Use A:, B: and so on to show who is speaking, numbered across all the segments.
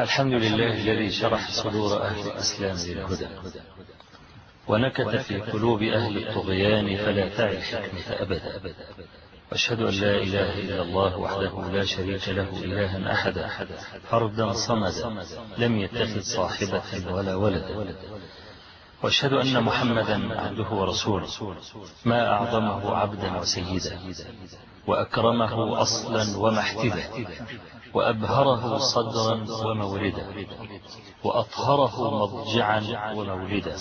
A: الحمد لله الذي شرح صدور أهل الإسلام للهدى ونكت في قلوب أهل الطغيان فلا تعي الحكمة أبدا. وأشهد أن لا إله إلا الله وحده لا شريك له إلها أحدا فردا صمدا لم يتخذ صاحبة ولا ولدا وأشهد أن محمدا عبده ورسوله ما أعظمه عبدا وسيدا وأكرمه أصلا ومحتدا وأبهره صدرا وموردا وأطهره مضجعا ومولدا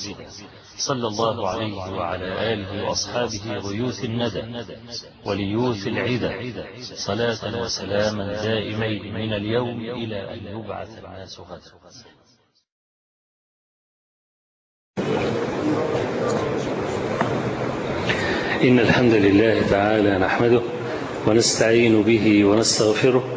A: صلى الله عليه وعلى آله وأصحابه غيوث الندى وليوث العدى صلاة وسلاما دائمين من اليوم إلى أن يبعث الناس غدا.
B: إن الحمد لله تعالى نحمده ونستعين به ونستغفره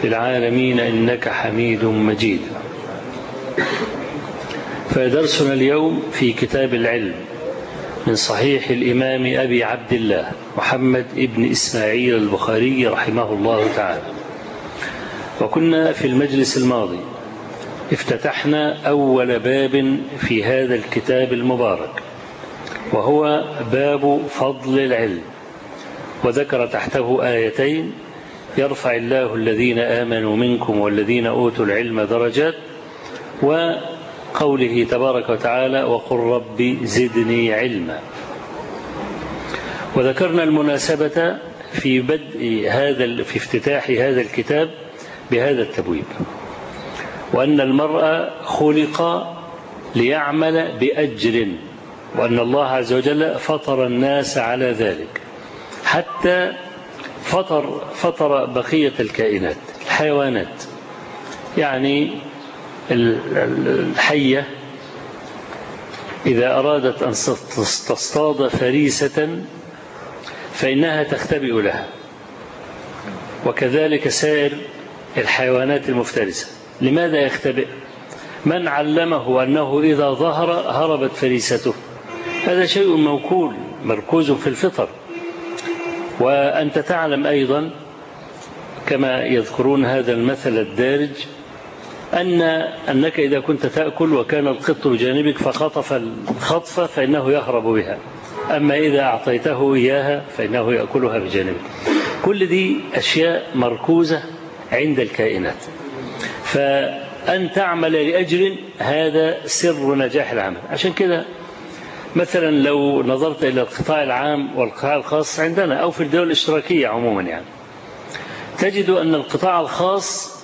B: في العالمين إنك حميد مجيد. فدرسنا اليوم في كتاب العلم من صحيح الإمام أبي عبد الله محمد ابن إسماعيل البخاري رحمه الله تعالى. وكنا في المجلس الماضي افتتحنا أول باب في هذا الكتاب المبارك وهو باب فضل العلم وذكر تحته آيتين يرفع الله الذين آمنوا منكم والذين أوتوا العلم درجات وقوله تبارك وتعالى وقل رب زدني علما. وذكرنا المناسبة في بدء هذا في افتتاح هذا الكتاب بهذا التبويب. وأن المرء خلق ليعمل بأجر وأن الله عز وجل فطر الناس على ذلك. حتى فطر فطر بقية الكائنات الحيوانات. يعني الحية إذا أرادت أن تصطاد فريسة فإنها تختبئ لها. وكذلك سائر الحيوانات المفترسة. لماذا يختبئ؟ من علمه أنه إذا ظهر هربت فريسته. هذا شيء موكول مركوز في الفطر. وأنت تعلم أيضا كما يذكرون هذا المثل الدارج أن أنك إذا كنت تأكل وكان القط بجانبك فخطف الخطفة فإنه يهرب بها. أما إذا أعطيته إياها فإنه يأكلها بجانبك. كل دي أشياء مركوزة عند الكائنات. فأن تعمل لأجر هذا سر نجاح العمل. عشان كده مثلا لو نظرت إلى القطاع العام والقطاع الخاص عندنا أو في الدول الاشتراكية عموما يعني تجد أن القطاع الخاص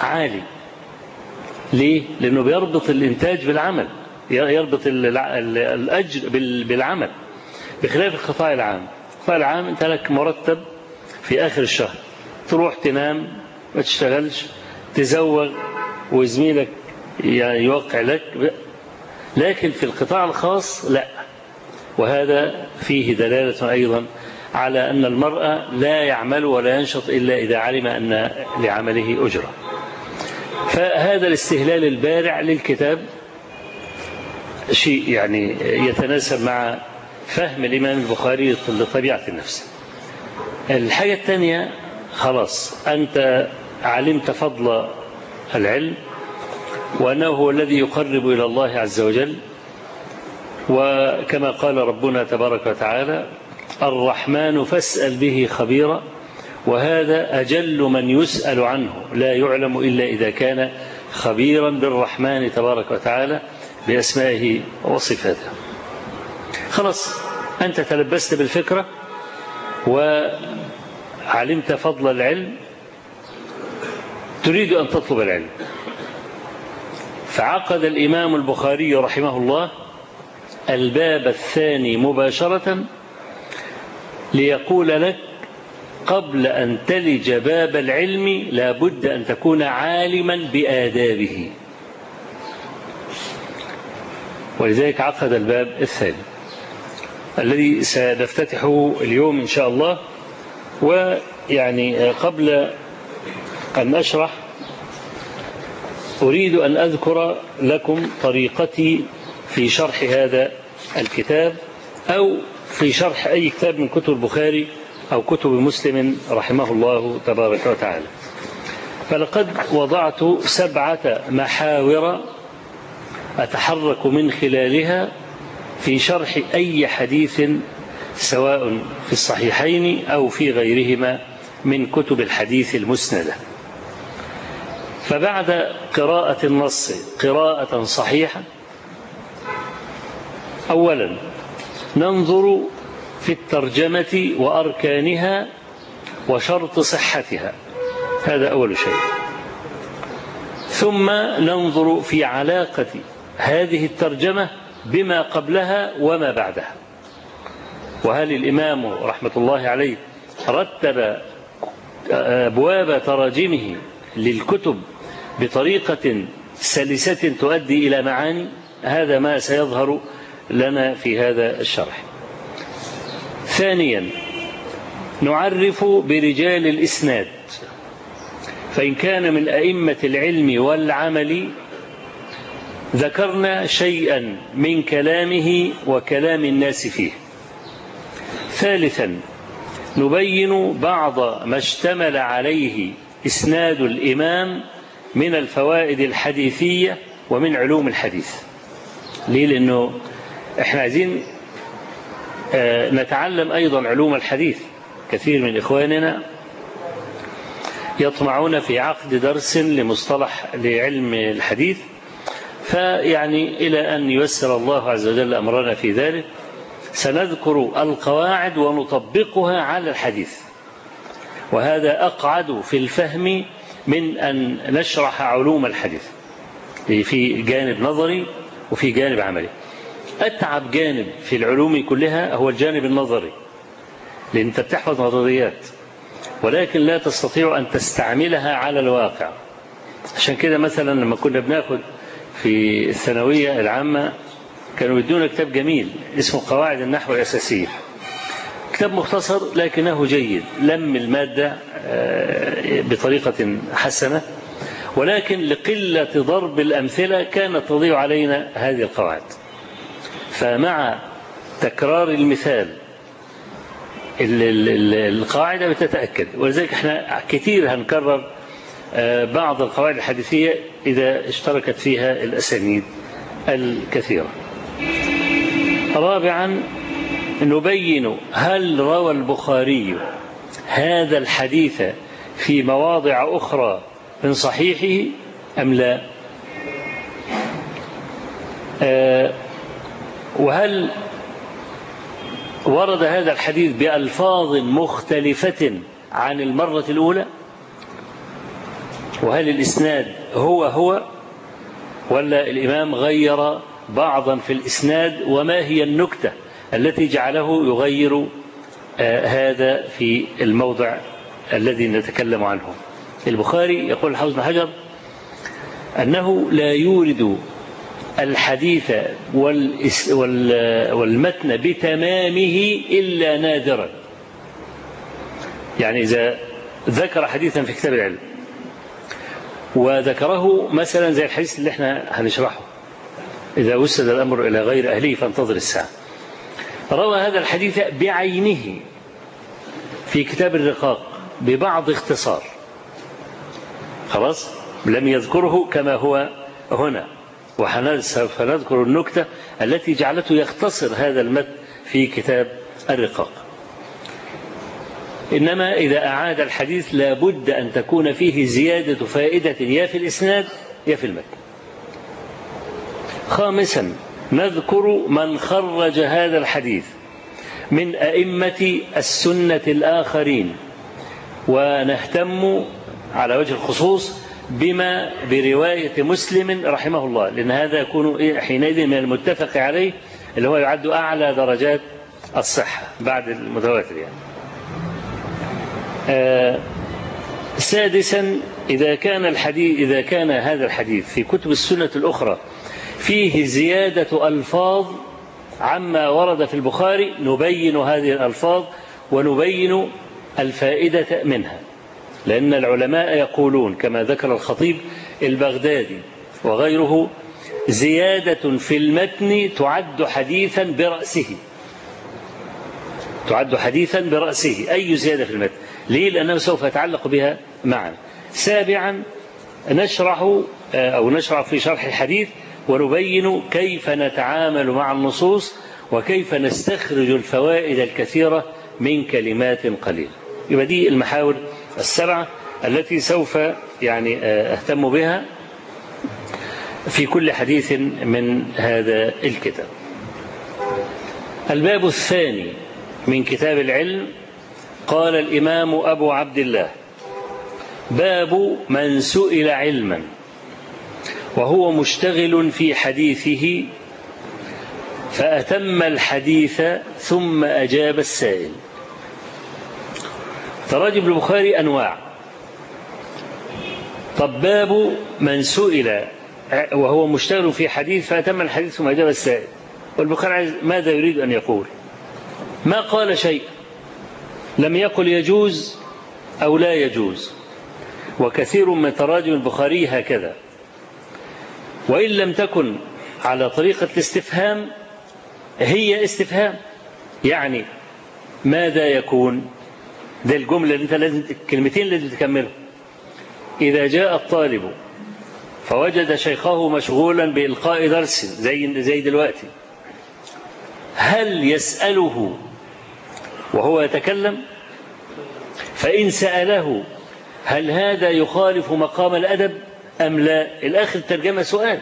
B: عالي. ليه؟ لأنه بيربط الإنتاج بالعمل يربط الأجر بالعمل. بخلاف القطاع العام القطاع العام أنت لك مرتب في آخر الشهر. تروح تنام ما تشتغلش تزوغ وزميلك يوقع لك. لكن في القطاع الخاص لا. وهذا فيه دلالة أيضا على أن المرأة لا يعمل ولا ينشط إلا إذا علم أن لعمله أجرة. فهذا الاستهلال البارع للكتاب شيء يعني يتناسب مع فهم الإمام البخاري لطبيعة النفس. الحاجة الثانية خلاص أنت علمت فضل العلم وأنه هو الذي يقرب إلى الله عز وجل وكما قال ربنا تبارك وتعالى الرحمن فاسأل به خبيرا وهذا أجل من يسأل عنه لا يعلم إلا إذا كان خبيرا بالرحمن تبارك وتعالى بأسمائه وصفاته. خلاص أنت تلبست بالفكرة وعلمت فضل العلم تريد أن تطلب العلم. فعقد الإمام البخاري رحمه الله الباب الثاني مباشرة ليقول لك قبل أن تلج باب العلم لا بد أن تكون عالما بآدابه. ولذلك عقد الباب الثاني الذي سنفتتحه اليوم إن شاء الله. ويعني قبل أن أشرح أريد أن أذكر لكم طريقتي في شرح هذا الكتاب أو في شرح أي كتاب من كتب البخاري أو كتب مسلم رحمه الله تبارك وتعالى. فلقد وضعت سبعة محاور أتحرك من خلالها في شرح أي حديث سواء في الصحيحين أو في غيرهما من كتب الحديث المسندة. فبعد قراءة النص قراءة صحيحة أولا ننظر في الترجمة وأركانها وشرط صحتها. هذا أول شيء. ثم ننظر في علاقة هذه الترجمة بما قبلها وما بعدها. وهل الإمام رحمة الله عليه رتب أبواب تراجمه للكتب بطريقة سلسة تؤدي إلى معاني؟ هذا ما سيظهر لنا في هذا الشرح. ثانيا نعرف برجال الإسناد فإن كان من أئمة العلم والعمل ذكرنا شيئا من كلامه وكلام الناس فيه. ثالثا نبين بعض ما اشتمل عليه إسناد الإمام من الفوائد الحديثية ومن علوم الحديث. ليه؟ لأنه إحنا عايزين نتعلم أيضا علوم الحديث. كثير من إخواننا يطمعون في عقد درس لمصطلح لعلم الحديث فيعني إلى أن ييسر الله عز وجل أمرنا في ذلك سنذكر القواعد ونطبقها على الحديث. وهذا أقعد في الفهم من أن نشرح علوم الحديث في جانب نظري وفي جانب عملي. أتعب جانب في العلوم كلها هو الجانب النظري لأن أنت بتحفظ نظريات ولكن لا تستطيع أن تستعملها على الواقع. عشان كده مثلا لما كنا بناخد في الثانوية العامة كانوا يدونا كتاب جميل اسمه قواعد النحو الأساسية. كتاب مختصر لكنه جيد لم المادة بطريقة حسنة ولكن لقلة ضرب الأمثلة كانت تضيع علينا هذه القواعد. فمع تكرار المثال القاعدة بتتأكد. ولذلك إحنا كثير هنكرر بعض القواعد الحديثية إذا اشتركت فيها الأسانيد الكثيرة. رابعا نبين هل روى البخاري هذا الحديث في مواضع أخرى من صحيحه أم لا؟ وهل ورد هذا الحديث بألفاظ مختلفة عن المرة الأولى؟ وهل الإسناد هو هو ولا الإمام غير بعضا في الإسناد؟ وما هي النكتة التي جعله يغير هذا في الموضع الذي نتكلم عنه؟ البخاري يقول الحافظ بن حجر أنه لا يورد الحديث والمتن بتمامه إلا نادرا. يعني إذا ذكر حديثا في كتاب العلم وذكره مثلا زي الحديث اللي إحنا هنشرحه. إذا وسد الأمر إلى غير أهله فانتظر الساعة. روى هذا الحديث بعينه في كتاب الرقاق ببعض اختصار. خلاص؟ لم يذكره كما هو هنا. وسوف نذكر النكتة التي جعلته يختصر هذا المتن في كتاب الرقاق. إنما إذا أعاد الحديث لابد أن تكون فيه زيادة فائدة يا في الإسناد يا في المتن خامسا نذكر من خرج هذا الحديث من أئمة السنة الآخرين ونهتم على وجه الخصوص بما برواية مسلم رحمه الله لأن هذا يكون حينئذ من المتفق عليه اللي هو يعد أعلى درجات الصحة بعد المتواتر يعني. آه سادسا إذا كان الحديث إذا كان هذا الحديث في كتب السنة الأخرى فيه زيادة ألفاظ عما ورد في البخاري نبين هذه الألفاظ ونبين الفائدة منها. لأن العلماء يقولون كما ذكر الخطيب البغدادي وغيره زيادة في المتن تعد حديثا برأسه. تعد حديثا برأسه. أي زيادة في المتن؟ ليه؟ لأنه سوف يتعلق بها معا. سابعا نشرح أو نشرح في شرح الحديث ونبين كيف نتعامل مع النصوص وكيف نستخرج الفوائد الكثيرة من كلمات قليلة. يبقى دي المحاور السبعة التي سوف يعني أهتم بها في كل حديث من هذا الكتاب. الباب الثاني من كتاب العلم قال الإمام أبو عبد الله باب من سئل علما وهو مشتغل في حديثه فأتم الحديث ثم أجاب السائل. تراجم البخاري أنواع. طب باب من سئل وهو مشتغل في حديث فأتم الحديث ثم أجاب السائل. والبخاري ماذا يريد أن يقول؟ ما قال شيء؟ لم يقل يجوز أو لا يجوز. وكثير من تراجم البخاري هكذا. وإن لم تكن على طريقة الاستفهام هي استفهام. يعني ماذا يكون؟ ده الجملة اللي انت لازم الكلمتين اللي لازم تكملهم إذا جاء الطالب فوجد شيخه مشغولا بإلقاء درس زي زي دلوقتي. هل يسأله وهو يتكلم؟ فإن سأله هل هذا يخالف مقام الأدب أم لا؟ الآخر الترجمة سؤال.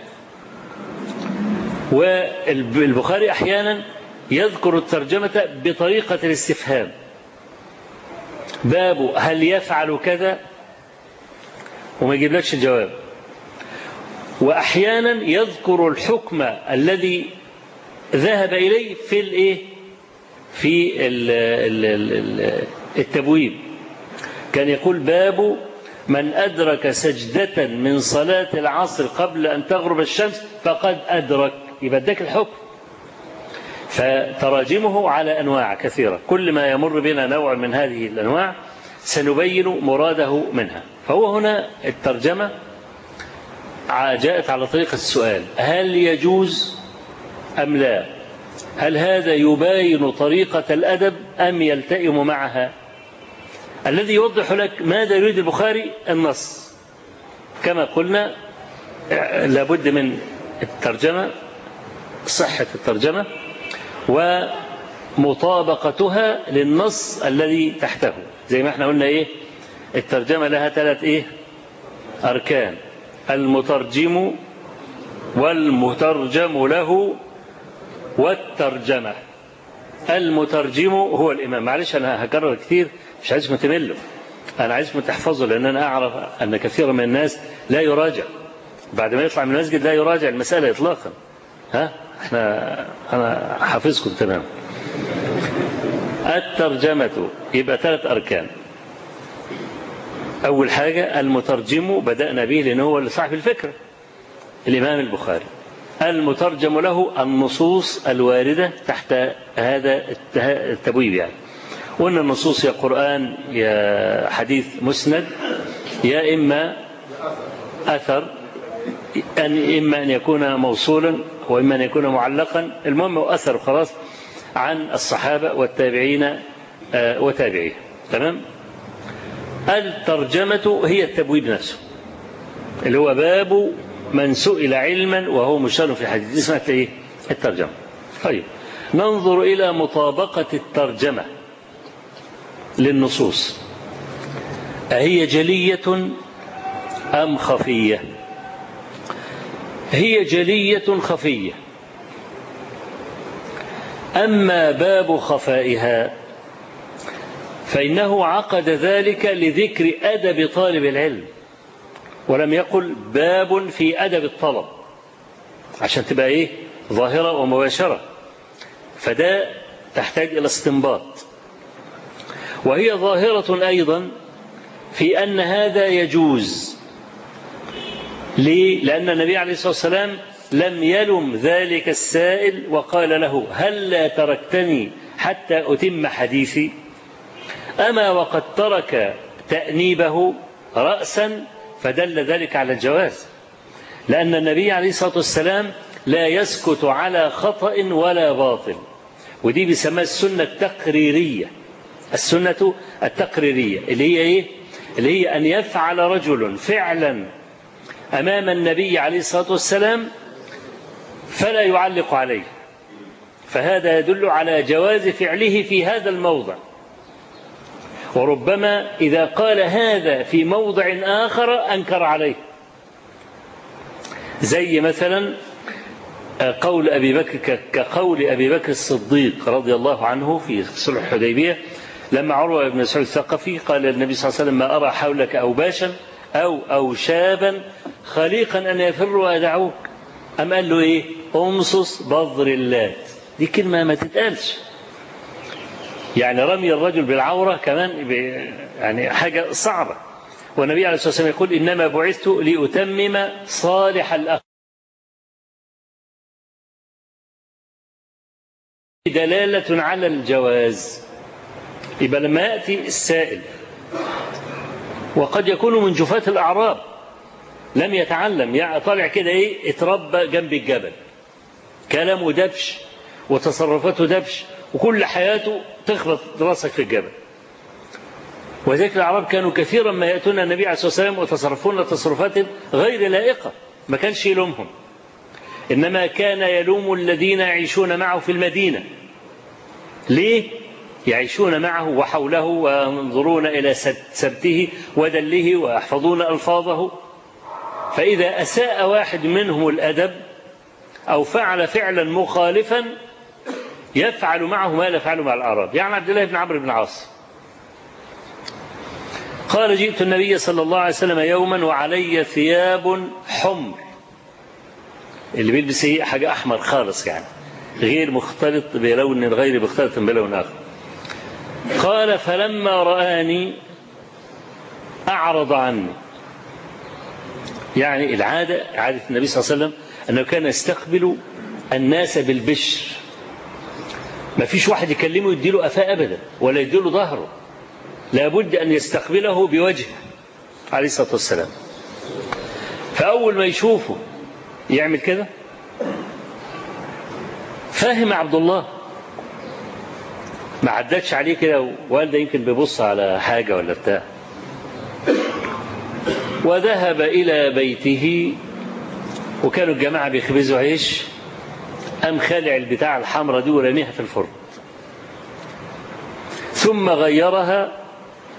B: والبخاري أحيانا يذكر الترجمة بطريقة الاستفهام. باب هل يفعل كذا؟ وما يجيبلكش الجواب. وأحيانا يذكر الحكم الذي ذهب إليه في الإيه في التبويب. كان يقول باب من أدرك سجدة من صلاة العصر قبل أن تغرب الشمس فقد أدرك. يبقى اداك الحكم. فتراجمه على أنواع كثيرة. كل ما يمر بنا نوع من هذه الأنواع سنبين مراده منها. فهو هنا الترجمة جاءت على طريقة السؤال. هل يجوز أم لا؟ هل هذا يباين طريقة الأدب أم يلتئم معها؟ الذي يوضح لك ماذا يريد البخاري؟ النص. كما قلنا لابد من الترجمة صحة الترجمة. ومطابقتها للنص الذي تحته. زي ما إحنا قلنا إيه؟ الترجمة لها ثلاث إيه؟ أركان. المترجم والمترجم له والترجمة. المترجم هو الإمام. معلش أنا هكرر كثير مش عايزكم تملوا أنا عايزكم تحفظوا لأن أنا أعرف أن كثير من الناس لا يراجع. بعد ما يطلع من المسجد لا يراجع المسألة إطلاقا. ها؟ إحنا أنا حافظكم تمام. الترجمة يبقى ثلاث أركان. أول حاجة المترجم بدأنا به لأنه هو اللي صاحب الفكرة الإمام البخاري. المترجم له النصوص الواردة تحت هذا التبويب يعني. وأن النصوص يا قرآن يا حديث مسند يا إما أثر أن إما أن يكون موصولا وإما أن يكون معلقا. المهم هو أثر خلاص عن الصحابة والتابعين وتابعيه. تمام؟ الترجمة هي التبويب نفسه اللي هو باب من سئل علما وهو مشتغل في الحديث اسمها إيه؟ الترجمة. طيب ننظر إلى مطابقة الترجمة للنصوص. أهي جلية أم خفية؟ هي جلية خفية. أما باب خفائها فإنه عقد ذلك لذكر أدب طالب العلم ولم يقل باب في أدب الطلب عشان تبقى إيه؟ ظاهرة ومباشرة. فده تحتاج إلى استنباط. وهي ظاهرة أيضا في أن هذا يجوز ليه؟ لأن النبي عليه الصلاة والسلام لم يلم ذلك السائل وقال له هل لا تركتني حتى أتم حديثي أما وقد ترك تأنيبه رأسا فدل ذلك على الجواز لأن النبي عليه الصلاة والسلام لا يسكت على خطأ ولا باطل ودي بيسموها السنة التقريرية السنة التقريرية اللي هي إيه؟ اللي هي أن يفعل رجل فعلا أمام النبي عليه الصلاة والسلام فلا يعلق عليه. فهذا يدل على جواز فعله في هذا الموضع. وربما إذا قال هذا في موضع آخر أنكر عليه. زي مثلا قول أبي بكر كقول أبي بكر الصديق رضي الله عنه في صلح الحديبية لما عروة بن مسعود الثقفي قال للنبي صلى الله عليه وسلم ما أرى حولك أوباشا أو أوشابا خليقا أن يفر ويدعوك. أم قال له إيه؟ أمصص بظر اللات. دي كلمة ما تتقالش. يعني رمي الرجل بالعورة كمان يعني حاجة صعبة. والنبي عليه الصلاة والسلام يقول إنما بعثت لأتمم صالح الأخ دلالة على الجواز. يبقى لما يأتي السائل وقد يكون من جفاة الأعراب لم يتعلم يعني طالع كده إيه اتربى جنب الجبل. كلامه دبش وتصرفاته دبش وكل حياته تخبط راسك في الجبل. وذلك الأعراب كانوا كثيرا ما يأتون النبي عليه الصلاة والسلام وتصرفون تصرفات غير لائقة ما كانش يلومهم. إنما كان يلوم الذين يعيشون معه في المدينة. ليه؟ يعيشون معه وحوله وينظرون إلى سبته ودله ويحفظون ألفاظه. فإذا أساء واحد منهم الأدب أو فعل فعلا مخالفا يفعل معه ما لا يفعله مع الأعراب. يعني عبد الله بن عمرو بن العاص. قال جئت النبي صلى الله عليه وسلم يوما وعلي ثياب حمر. اللي بيلبس إيه؟ حاجة أحمر خالص يعني. غير مختلط بلون غير مختلط بلون آخر. قال فلما رآني أعرض عني. يعني العادة عادة النبي صلى الله عليه وسلم أنه كان يستقبل الناس بالبشر. ما فيش واحد يكلمه يديله أفاء أبدا ولا يديله ظهره. لابد أن يستقبله بوجهه عليه الصلاة والسلام. فأول ما يشوفه يعمل كده فاهم عبد الله. ما عدتش عليه كده والده يمكن بيبص على حاجة ولا بتاع. وذهب إلى بيته وكانوا الجماعة بيخبزوا عيش قام خالع البتاع الحمراء دي ورميها في الفرن. ثم غيرها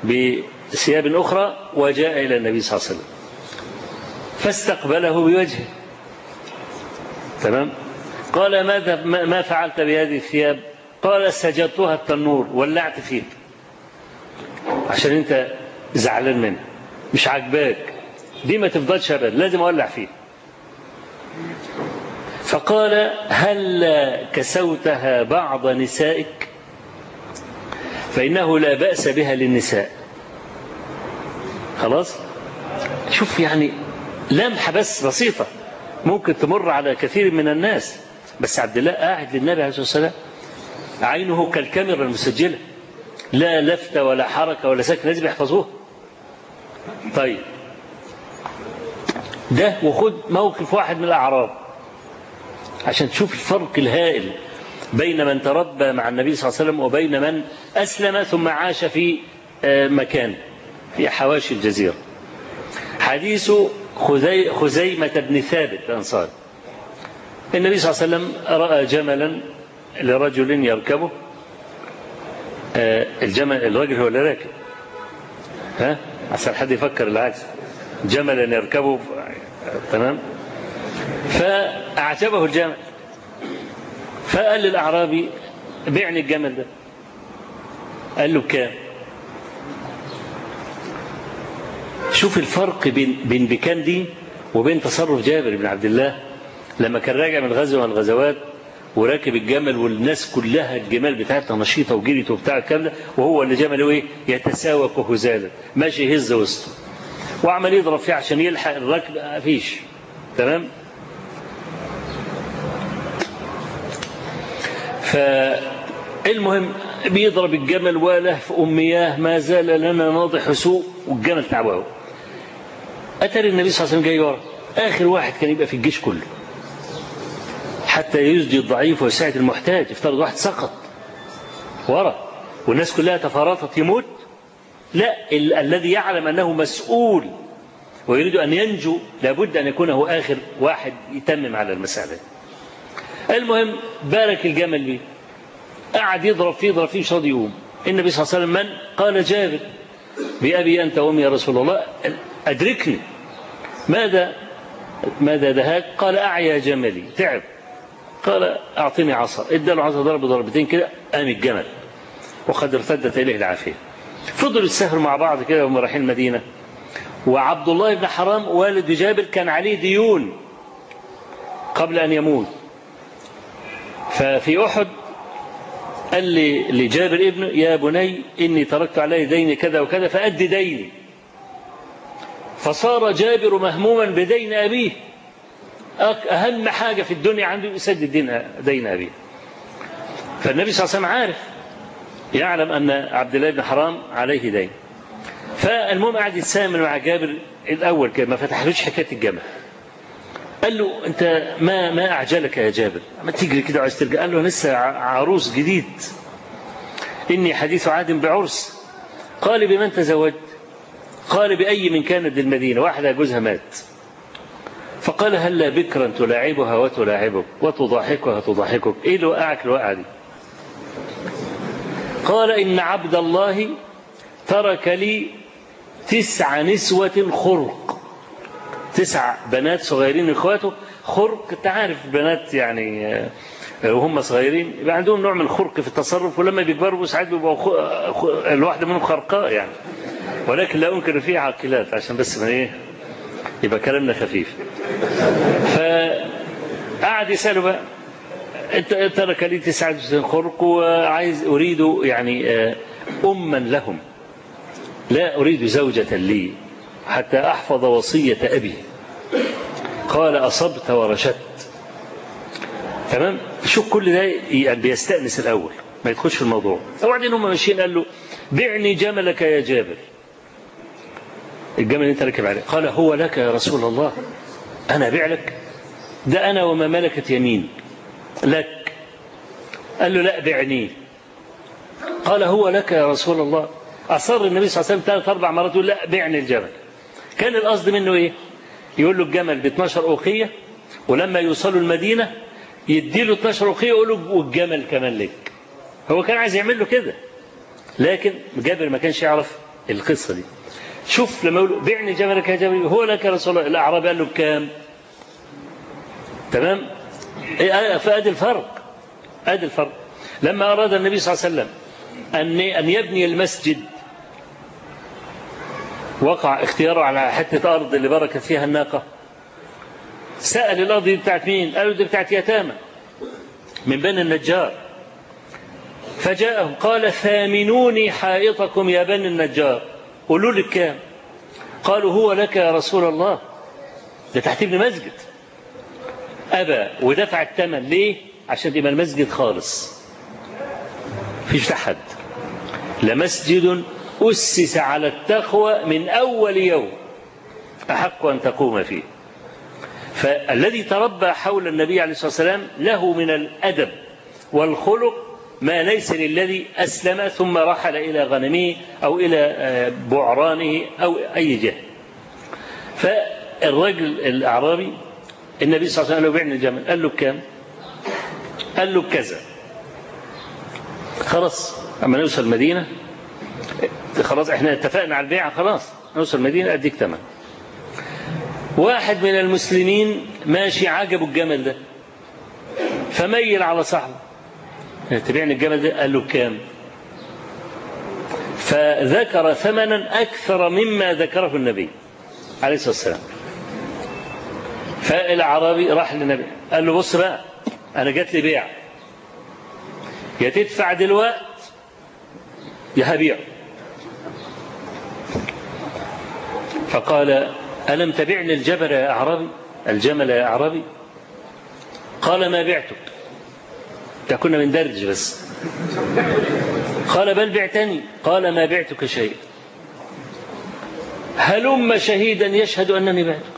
B: بثياب أخرى وجاء إلى النبي صلى الله عليه وسلم. فاستقبله بوجهه تمام؟ قال ماذا ما فعلت بهذه الثياب؟ قال سجدتها التنور ولعت فيه عشان أنت زعلان منها مش عاجباك. دي ما تفضلش ابدا لازم أولع فيه. فقال هل كسوتها بعض نسائك؟ فإنه لا بأس بها للنساء. خلاص؟ شوف يعني لمحة بس بسيطة ممكن تمر على كثير من الناس. بس عبد الله قاعد للنبي عليه الصلاة والسلام عينه كالكاميرا المسجلة. لا لفتة ولا حركة ولا سكن لازم يحفظوها طيب. ده وخد موقف واحد من الأعراب. عشان تشوف الفرق الهائل بين من تربى مع النبي صلى الله عليه وسلم وبين من أسلم ثم عاش في مكان في حواشي الجزيرة. حديث خزي خزيمة بن ثابت الأنصاري. النبي صلى الله عليه وسلم رأى جملا لرجل يركبه الجمل الرجل هو اللي راكب. ها؟ عشان حد يفكر العكس. جملا يركبه تمام؟ فأعجبه الجمل فقال للأعرابي بيعني الجمل ده. قال له بكام شوف الفرق بين بين بكام دي وبين تصرف جابر بن عبد الله. لما كان راجع من غزوه من الغزوات وراكب الجمل والناس كلها الجمال بتاعتها نشيطة وجريت وبتاع الكلام ده وهو اللي جمله إيه؟ يتساوك هزالا ماشي يهز وسطه وعمل يضرب فيه عشان يلحق الركب مفيش. تمام؟ فالمهم بيضرب الجمل وله في أمياه ما زال لنا ناضح سوء والجمل تعبه أتري النبي صلى الله عليه وسلم جاي ورا. آخر واحد كان يبقى في الجيش كله. حتى يسجي الضعيف ويساعد المحتاج. افترض واحد سقط ورا والناس كلها تفارطت يموت. لا ال- الذي يعلم أنه مسؤول ويريد أن ينجو لابد أن يكون هو آخر واحد يتمم على المسألة. المهم بارك الجمل بيه قعد يضرب فيه يضرب فيه مش راضي يقوم. النبي صلى الله عليه وسلم من؟ قال جابر. بأبي أنت وأمي يا رسول الله. أدركني. ماذا؟ ماذا دهاك قال أعيا جملي. تعب. قال أعطني عصا. ادى له عصا ضرب ضربتين كده قام الجمل. وقد ارتدت إليه العافية. فضلوا يسافروا مع بعض كده وهم رايحين المدينة. وعبد الله بن حرام والد جابر كان عليه ديون قبل أن يموت. ففي أحد قال لي لجابر ابنه يا بني إني تركت علي دين كذا وكذا فأد ديني. فصار جابر مهموما بدين أبيه. أهم حاجة في الدنيا عنده يسدد دين دين أبيه. فالنبي صلى الله عليه وسلم عارف يعلم أن عبد الله بن حرام عليه دين. فالمهم قعد يتسامل مع جابر الأول كده ما فتحلوش حكاية الجمل قال له أنت ما ما أعجلك يا جابر؟ ما تجري كده عايز ترجع قال له لسه عروس جديد. إني حديث عهد بعرس. قال بمن تزوجت؟ قال بأي من كانت المدينة واحدة جوزها مات. فقال هلا بكرا تلاعبها وتلاعبك وتضاحكها تضاحكك إيه اللي وقعك الوقعة دي؟ قال إن عبد الله ترك لي تسع نسوة خرق. تسع بنات صغيرين إخواته. خرق أنت عارف البنات يعني آه، وهم صغيرين يبقى عندهم نوع من الخرق في التصرف ولما بيكبروا ساعات بيبقوا خ- خ- الواحدة منهم خرقاء يعني. ولكن لا أنكر فيه عاقلات عشان بس ما إيه يبقى كلامنا خفيف. فقعد يسأله بقى ترك لي تسعة خرق وعايز أريد يعني آه، اما لهم. لا أريد زوجة لي حتى أحفظ وصية أبي. قال أصبت ورشدت. تمام؟ شوف كل ده يعني بيستأنس الأول ما يدخلش في الموضوع. وبعدين هم ماشيين قال له بعني جملك يا جابر. الجمل اللي انت راكب عليه. قال هو لك يا رسول الله أنا أبيع لك؟ ده أنا وما ملكت يمين. لك. قال له لا بعني قال هو لك يا رسول الله. أصر النبي صلى الله عليه وسلم ثلاث أربع مرات يقول لا بعني الجمل كان القصد منه إيه؟ يقول له الجمل ب 12 أوقية ولما يوصلوا المدينة يدي له 12 أوقية يقول له والجمل كمان لك. هو كان عايز يعمل له كده. لكن جابر ما كانش يعرف القصة دي. شوف لما يقول بعني جملك يا جبل هو لك يا رسول الله. الأعرابي قال له بكام؟ تمام؟ إيه، فأدي الفرق أدي الفرق. لما أراد النبي صلى الله عليه وسلم أن أن يبني المسجد وقع اختياره على حتة أرض اللي بركت فيها الناقة سأل الأرض دي بتاعت مين؟ قالوا دي بتاعت يتامى من بني النجار. فجاءهم قال ثامنوني حائطكم يا بني النجار. قولوا لي كام؟ قالوا هو لك يا رسول الله. ده تحت ابن مسجد. أبى ودفع الثمن ليه؟ عشان يبقى المسجد خالص. فيش حد لمسجد أسس على التقوى من أول يوم. أحق أن تقوم فيه. فالذي تربى حول النبي عليه الصلاة والسلام له من الأدب والخلق ما ليس للذي أسلم ثم رحل إلى غنمه أو إلى بعرانه أو أي جهة. فالرجل الأعرابي النبي صلى الله عليه وسلم قال له بعني الجمل. قال له بكام؟ قال له بكذا. خلاص أما نوصل المدينة خلاص إحنا اتفقنا على البيع خلاص نوصل المدينة أديك ثمن. واحد من المسلمين ماشي عجبه الجمل ده فميل على صاحبه. تبيعني الجمل ده؟ قال له بكام؟ فذكر ثمنا أكثر مما ذكره النبي عليه الصلاة والسلام. فالأعرابي راح للنبي. قال له بص بقى أنا جات لي بيع. يا تدفع دلوقت يا هبيع. فقال ألم تبعني الجبل يا أعرابي؟ الجمل يا أعرابي؟ قال ما بعتك. ده كنا بندرج بس. قال بل بعتني. قال ما بعتك شيء هلم شهيدا يشهد أنني بعتك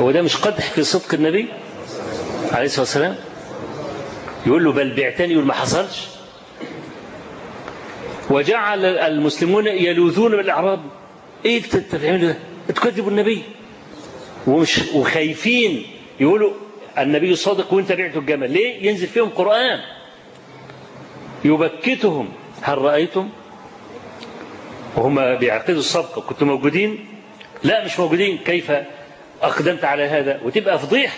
B: هو ده مش قدح في صدق النبي عليه الصلاة والسلام؟ يقول له بل بعتني يقول ما حصلش. وجعل المسلمون يلوذون بالأعراب. إيه انت بتعملوا ده؟ تكذبوا النبي. ومش وخايفين. يقولوا النبي صادق وانت بعت الجمل. ليه؟ ينزل فيهم قرآن. يبكتهم. هل رأيتم؟ وهم بيعقدوا الصفقة كنتم موجودين؟ لا مش موجودين. كيف؟ أقدمت على هذا وتبقى فضيحة.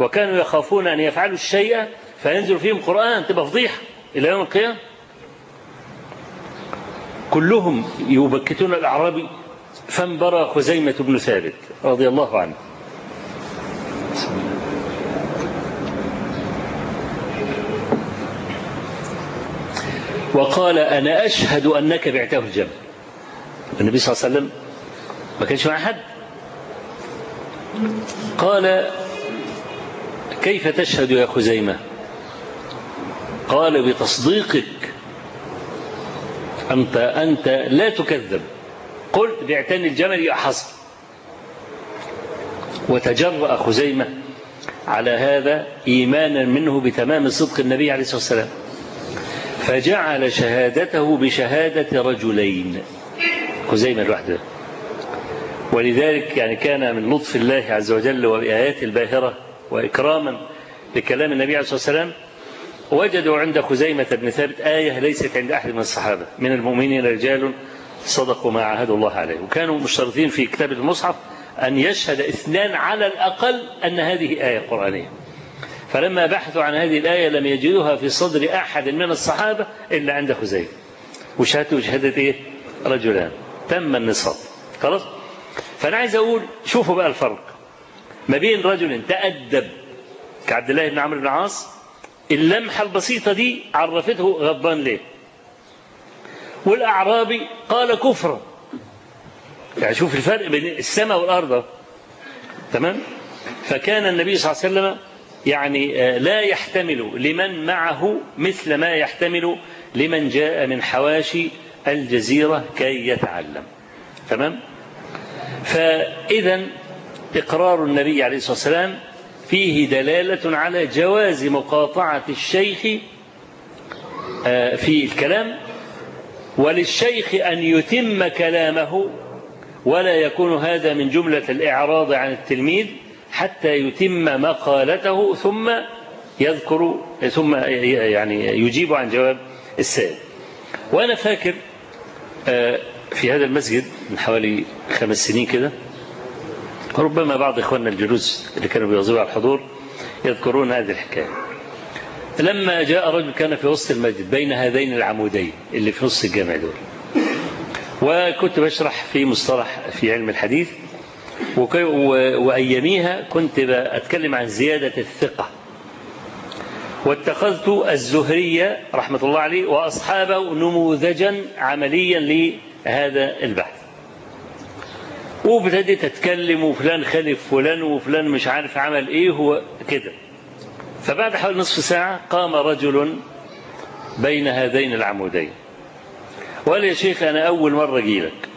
B: وكانوا يخافون أن يفعلوا الشيء فينزل فيهم قرآن تبقى فضيحة إلى يوم القيامة. كلهم يبكتون الأعرابي فانبرى خزيمة بن ثابت رضي الله عنه. وقال أنا أشهد أنك بعته الجمل النبي صلى الله عليه وسلم ما كانش مع حد. قال كيف تشهد يا خزيمة؟ قال بتصديقك أنت أنت لا تكذب. قلت بعتني الجمل يا حصل وتجرأ خزيمة على هذا إيمانا منه بتمام صدق النبي عليه الصلاة والسلام. فجعل شهادته بشهادة رجلين. خزيمة لوحده. ولذلك يعني كان من لطف الله عز وجل وبآياته الباهرة وإكراما لكلام النبي عليه الصلاة والسلام وجدوا عند خزيمة بن ثابت آية ليست عند أحد من الصحابة من المؤمنين رجال صدقوا ما عاهدوا الله عليه وكانوا مشترطين في كتاب المصحف أن يشهد اثنان على الأقل أن هذه آية قرآنية. فلما بحثوا عن هذه الآية لم يجدوها في صدر أحد من الصحابة إلا عند خزيمة. وشهدوا شهادة إيه؟ رجلان. تم النصاب. خلاص؟ فأنا عايز أقول شوفوا بقى الفرق ما بين رجل تأدب كعبد الله بن عمرو بن العاص اللمحة البسيطة دي عرفته غضبان ليه؟ والأعرابي قال كفرا. يعني شوف الفرق بين السماء والأرض. تمام؟ فكان النبي صلى الله عليه وسلم يعني لا يحتمل لمن معه مثل ما يحتمل لمن جاء من حواشي الجزيرة كي يتعلم. تمام؟ فإذا إقرار النبي عليه الصلاة والسلام فيه دلالة على جواز مقاطعة الشيخ في الكلام وللشيخ أن يتم كلامه ولا يكون هذا من جملة الإعراض عن التلميذ حتى يتم مقالته ثم يذكر ثم يعني يجيب عن جواب السائل. وأنا فاكر في هذا المسجد من حوالي خمس سنين كده ربما بعض إخواننا الجلوس اللي كانوا بيواظبوا على الحضور يذكرون هذه الحكاية. لما جاء رجل كان في وسط المسجد بين هذين العمودين اللي في نص الجامع دول. وكنت بشرح في مصطلح في علم الحديث وأياميها كنت أتكلم عن زيادة الثقة. واتخذت الزهرية رحمة الله عليه وأصحابه نموذجا عمليا لهذا البحث. وابتديت اتكلم وفلان خالف فلان وفلان مش عارف عمل إيه هو كده. فبعد حوالي نصف ساعة قام رجل بين هذين العمودين. وقال يا شيخ أنا أول مرة أجي لك.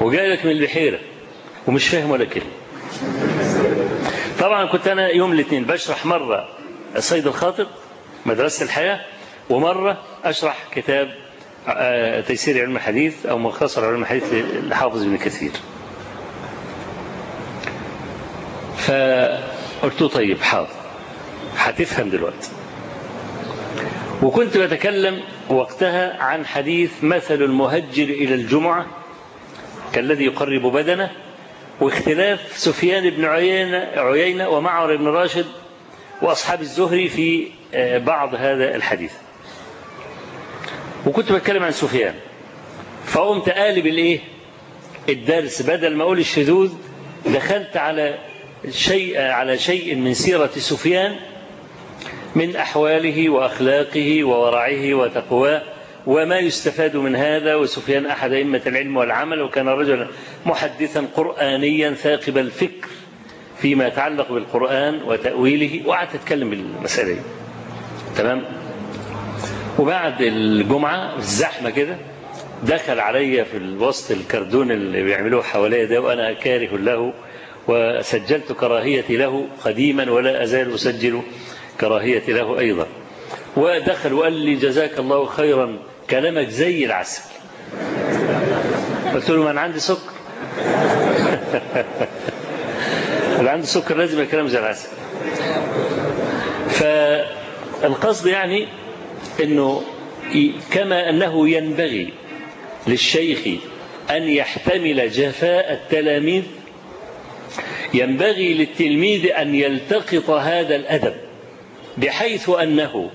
B: وجاي لك من البحيرة. ومش فاهم ولا كلمة. طبعا كنت أنا يوم الاثنين بشرح مرة الصيد الخاطر مدرسة الحياة ومرة أشرح كتاب تيسير علم الحديث أو مختصر علم الحديث لحافظ ابن كثير. فقلت له طيب حاضر. هتفهم دلوقتي. وكنت بتكلم وقتها عن حديث مثل المهجر إلى الجمعة كالذي يقرب بدنه واختلاف سفيان بن عيينة, عيينة ومعمر بن راشد وأصحاب الزهري في بعض هذا الحديث. وكنت بتكلم عن سفيان. فقمت قالب الإيه؟ الدرس. بدل ما أقول الشذوذ دخلت على شيء على شيء من سيرة سفيان من أحواله وأخلاقه وورعه وتقواه وما يستفاد من هذا وسفيان أحد أئمة العلم والعمل وكان رجلا محدثا قرآنيا ثاقب الفكر فيما يتعلق بالقرآن وتأويله. وقعدت أتكلم بالمسألة تمام؟ وبعد الجمعة الزحمة كده دخل علي في الوسط الكردون اللي بيعملوه حواليا ده وأنا كاره له وسجلت كراهيتي له قديما ولا أزال أسجل كراهيتي له أيضا. ودخل وقال لي جزاك الله خيرا كلامك زي العسل. قلت له ما أنا عندي سكر. اللي عنده سكر لازم الكلام زي العسل. فالقصد يعني إنه كما أنه ينبغي للشيخ أن يحتمل جفاء التلاميذ ينبغي للتلميذ أن يلتقط هذا الأدب بحيث أنه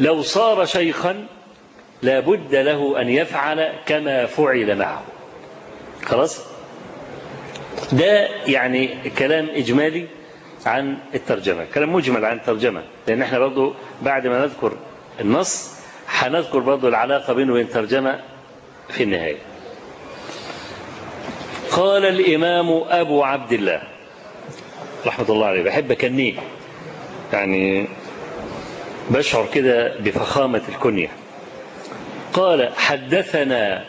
B: لو صار شيخا لا بد له أن يفعل كما فعل معه. خلاص؟ ده يعني كلام إجمالي عن الترجمة كلام مجمل عن الترجمة لأن إحنا برضه بعد ما نذكر النص هنذكر برضه العلاقة بينه وبين الترجمه في النهاية. قال الإمام أبو عبد الله رحمة الله عليه بحب أكنيه يعني بشعر كده بفخامة الكنية. قال حدثنا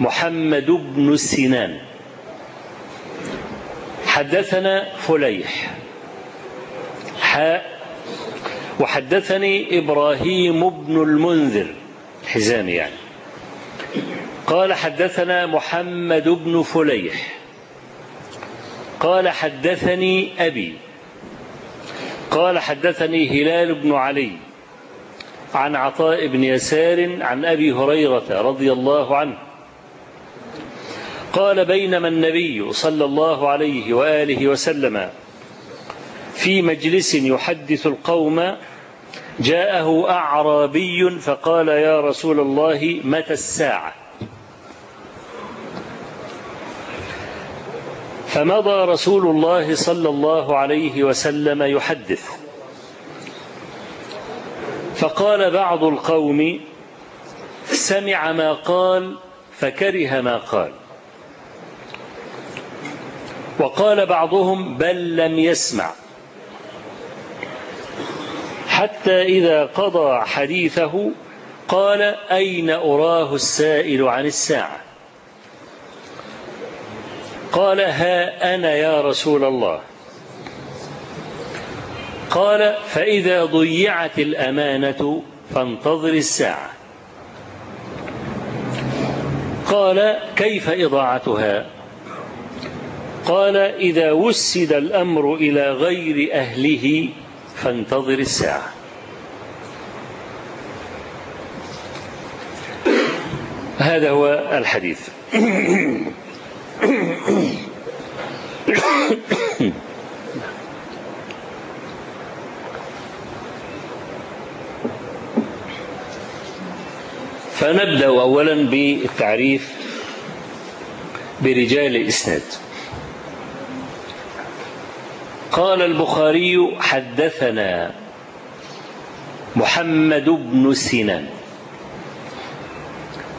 B: محمد بن سنان. حدثنا فليح. حاء وحدثني إبراهيم بن المنذر حزامي يعني. قال حدثنا محمد بن فليح. قال حدثني أبي. قال حدثني هلال بن علي عن عطاء بن يسار عن أبي هريرة رضي الله عنه. قال بينما النبي صلى الله عليه وآله وسلم في مجلس يحدث القوم جاءه أعرابي فقال يا رسول الله متى الساعة؟ فمضى رسول الله صلى الله عليه وسلم يحدث. فقال بعض القوم سمع ما قال فكره ما قال. وقال بعضهم بل لم يسمع. حتى إذا قضى حديثه قال أين أراه السائل عن الساعة؟ قال ها أنا يا رسول الله. قال فإذا ضيعت الأمانة فانتظر الساعة. قال كيف إضاعتها؟ قال إذا وسد الأمر إلى غير أهله فانتظر الساعة. هذا هو الحديث. فنبدأ أولا بالتعريف برجال الإسناد. قال البخاري حدثنا محمد بن سنان.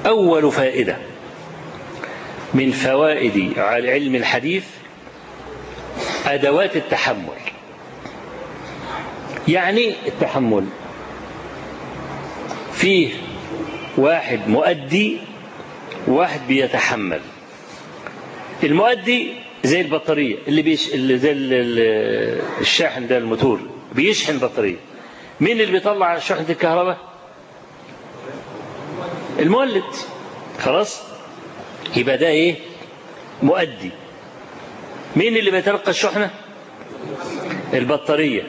B: أول فائدة من فوائد علم الحديث أدوات التحمل. يعني التحمل فيه واحد مؤدي وواحد بيتحمل. المؤدي زي البطارية اللي بيش اللي زي الشاحن ده الموتور بيشحن بطارية. مين اللي بيطلع شحنة الكهرباء؟ المولد. خلاص؟ يبقى ده إيه؟ مؤدي. مين اللي بيتلقى الشحنة؟ البطارية.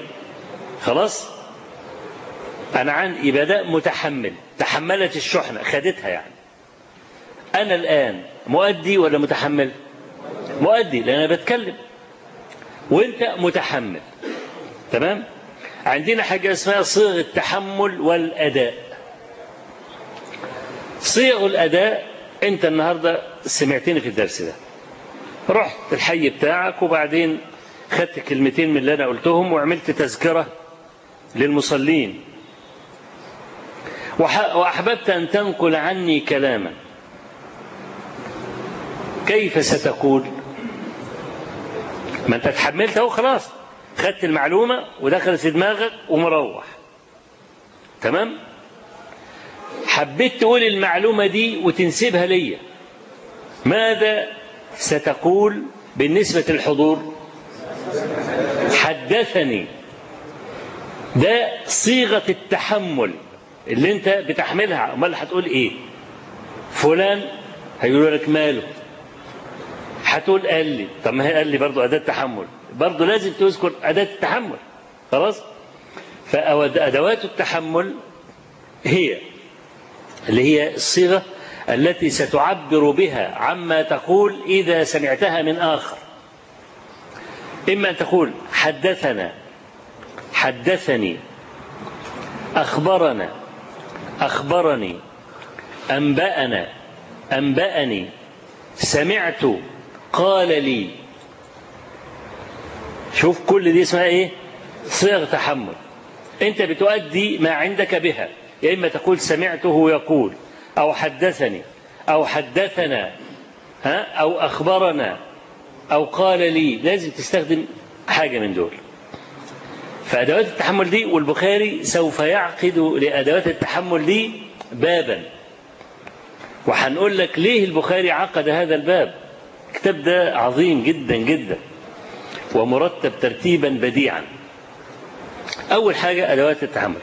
B: خلاص؟ أنا عن يبقى ده متحمل. تحملت الشحنة خدتها يعني. أنا الآن مؤدي ولا متحمل؟ مؤدي لأن أنا بتكلم. وأنت متحمل. تمام؟ عندنا حاجة اسمها صيغ التحمل والأداء. صيغ الأداء أنت النهاردة سمعتني في الدرس ده. رحت الحي بتاعك وبعدين خدت كلمتين من اللي أنا قلتهم وعملت تذكرة للمصلين. وأحببت أن تنقل عني كلاما. كيف ستقول؟ ما أنت تحملت أهو خلاص. خدت المعلومة ودخلت في دماغك ومروح. تمام؟ حبيت تقول المعلومة دي وتنسبها ليا. ماذا ستقول بالنسبة للحضور؟ حدثني. ده صيغة التحمل اللي انت بتحملها. امال هتقول إيه؟ فلان هيقولوا لك ماله. هتقول قال لي طب ما هي قال لي برضه أداة تحمل. برضه لازم تذكر أداة التحمل. خلاص؟ فأدوات التحمل هي اللي هي الصيغة التي ستعبر بها عما تقول إذا سمعتها من آخر. إما أن تقول حدثنا حدثني أخبرنا أخبرني أنبأنا أنبأني سمعت قال لي. شوف كل دي اسمها إيه؟ صيغ تحمل. انت بتؤدي ما عندك بها. يا إما تقول سمعته يقول أو حدثني أو حدثنا ها أو أخبرنا أو قال لي. لازم تستخدم حاجة من دول. فأدوات التحمل دي والبخاري سوف يعقد لأدوات التحمل دي بابا. وهنقول لك ليه البخاري عقد هذا الباب. الكتاب ده عظيم جدا جدا ومرتب ترتيبا بديعا. أول حاجة أدوات التحمل.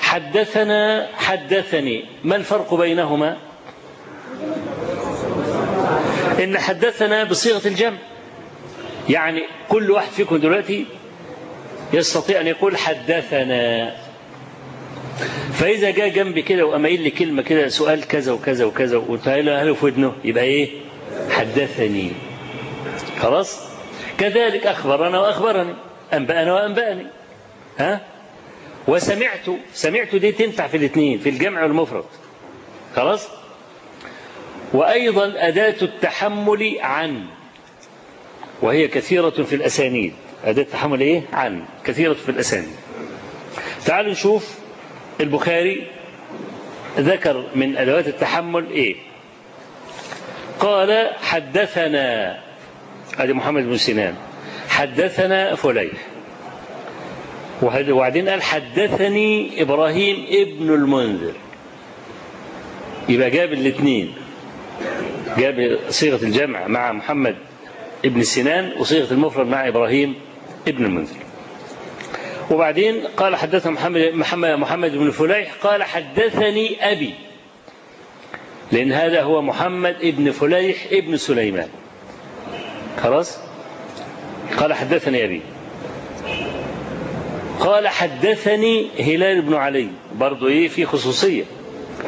B: حدثنا حدثني ما الفرق بينهما؟ إن حدثنا بصيغة الجمع. يعني كل واحد فيكم دلوقتي يستطيع أن يقول حدثنا. فإذا جاء جنبي كده وقام قايل لي كلمة كده سؤال كذا وكذا وكذا وقلت له في ودنه؟ يبقى إيه؟ حدثني. خلاص؟ كذلك أخبرنا وأخبرني. أنبأنا وأنبأني. ها؟ وسمعت سمعت دي تنفع في الاثنين في الجمع والمفرد. خلاص؟ وأيضا أداة التحمل عن. وهي كثيرة في الأسانيد. أداة التحمل إيه؟ عن. كثيرة في الأسانيد. تعالوا نشوف البخاري ذكر من أدوات التحمل إيه؟ قال حدثنا ادي محمد بن سنان حدثنا فليح. وبعدين قال حدثني إبراهيم ابن المنذر. يبقى جاب الاثنين. جاب صيغة الجمع مع محمد ابن سنان وصيغة المفرد مع إبراهيم ابن المنذر. وبعدين قال حدثنا محمد محمد بن فليح قال حدثني أبي. لأن هذا هو محمد ابن فليح ابن سليمان. خلاص؟ قال حدثني أبي. قال حدثني هلال بن علي. برضو إيه؟ في خصوصية.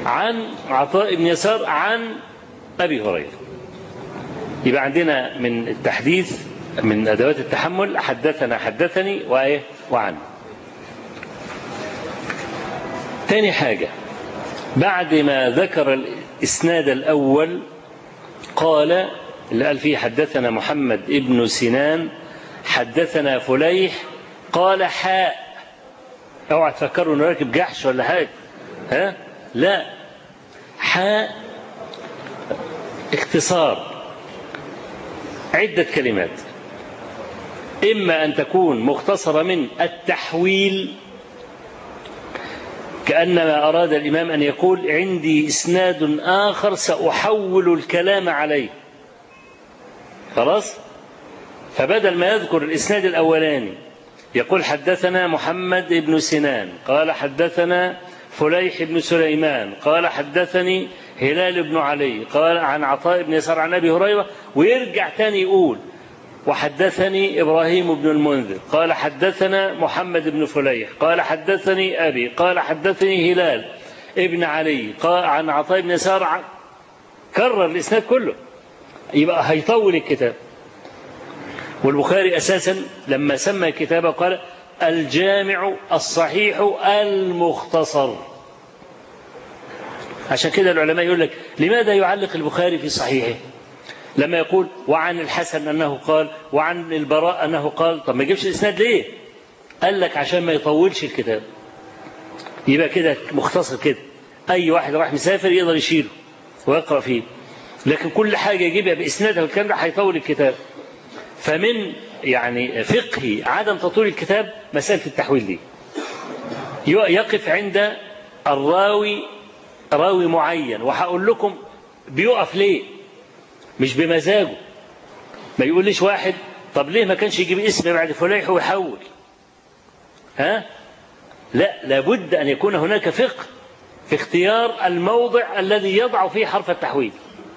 B: عن عطاء بن يسار عن أبي هريرة. يبقى عندنا من التحديث من أدوات التحمل حدثنا حدثني وإيه؟ وعن. تاني حاجة. بعد ما ذكر الإسناد الأول قال قال فيه حدثنا محمد ابن سنان حدثنا فليح قال حاء. أوعى تفكروا إنه راكب جحش ولا حاجة. ها؟ لا. حاء اختصار. عدة كلمات. إما أن تكون مختصرة من التحويل كأنما أراد الإمام أن يقول عندي إسناد آخر سأحول الكلام عليه. خلاص؟ فبدل ما يذكر الإسناد الأولاني يقول حدثنا محمد بن سنان قال حدثنا فليح بن سليمان قال حدثني هلال بن علي قال عن عطاء بن يسار عن أبي هريرة ويرجع تاني يقول وحدثني إبراهيم بن المنذر قال حدثنا محمد بن فليح قال حدثني أبي قال حدثني هلال ابن علي قال عن عطاء بن يسار كرر الإسناد كله. يبقى هيطول الكتاب. والبخاري أساسا لما سمى كتابه قال الجامع الصحيح المختصر. عشان كده العلماء يقول لك لماذا يعلق البخاري في صحيحه؟ لما يقول وعن الحسن أنه قال وعن البراء أنه قال. طب ما يجيبش الإسناد ليه؟ قال لك عشان ما يطولش الكتاب. يبقى كده مختصر كده. أي واحد راح مسافر يقدر يشيله ويقرأ فيه. لكن كل حاجة يجيبها بإسنادها والكلام ده هيطول الكتاب. فمن يعني فقه عدم تطويل الكتاب مسألة التحويل دي. يقف عند الراوي راوي معين. وهقول لكم بيقف ليه؟ مش بمزاجه. ما يقوليش واحد طب ليه ما كانش يجيب اسم بعد فليح ويحول؟ ها؟ لا لابد أن يكون هناك فقه في اختيار الموضع الذي يضع فيه حرف التحويل.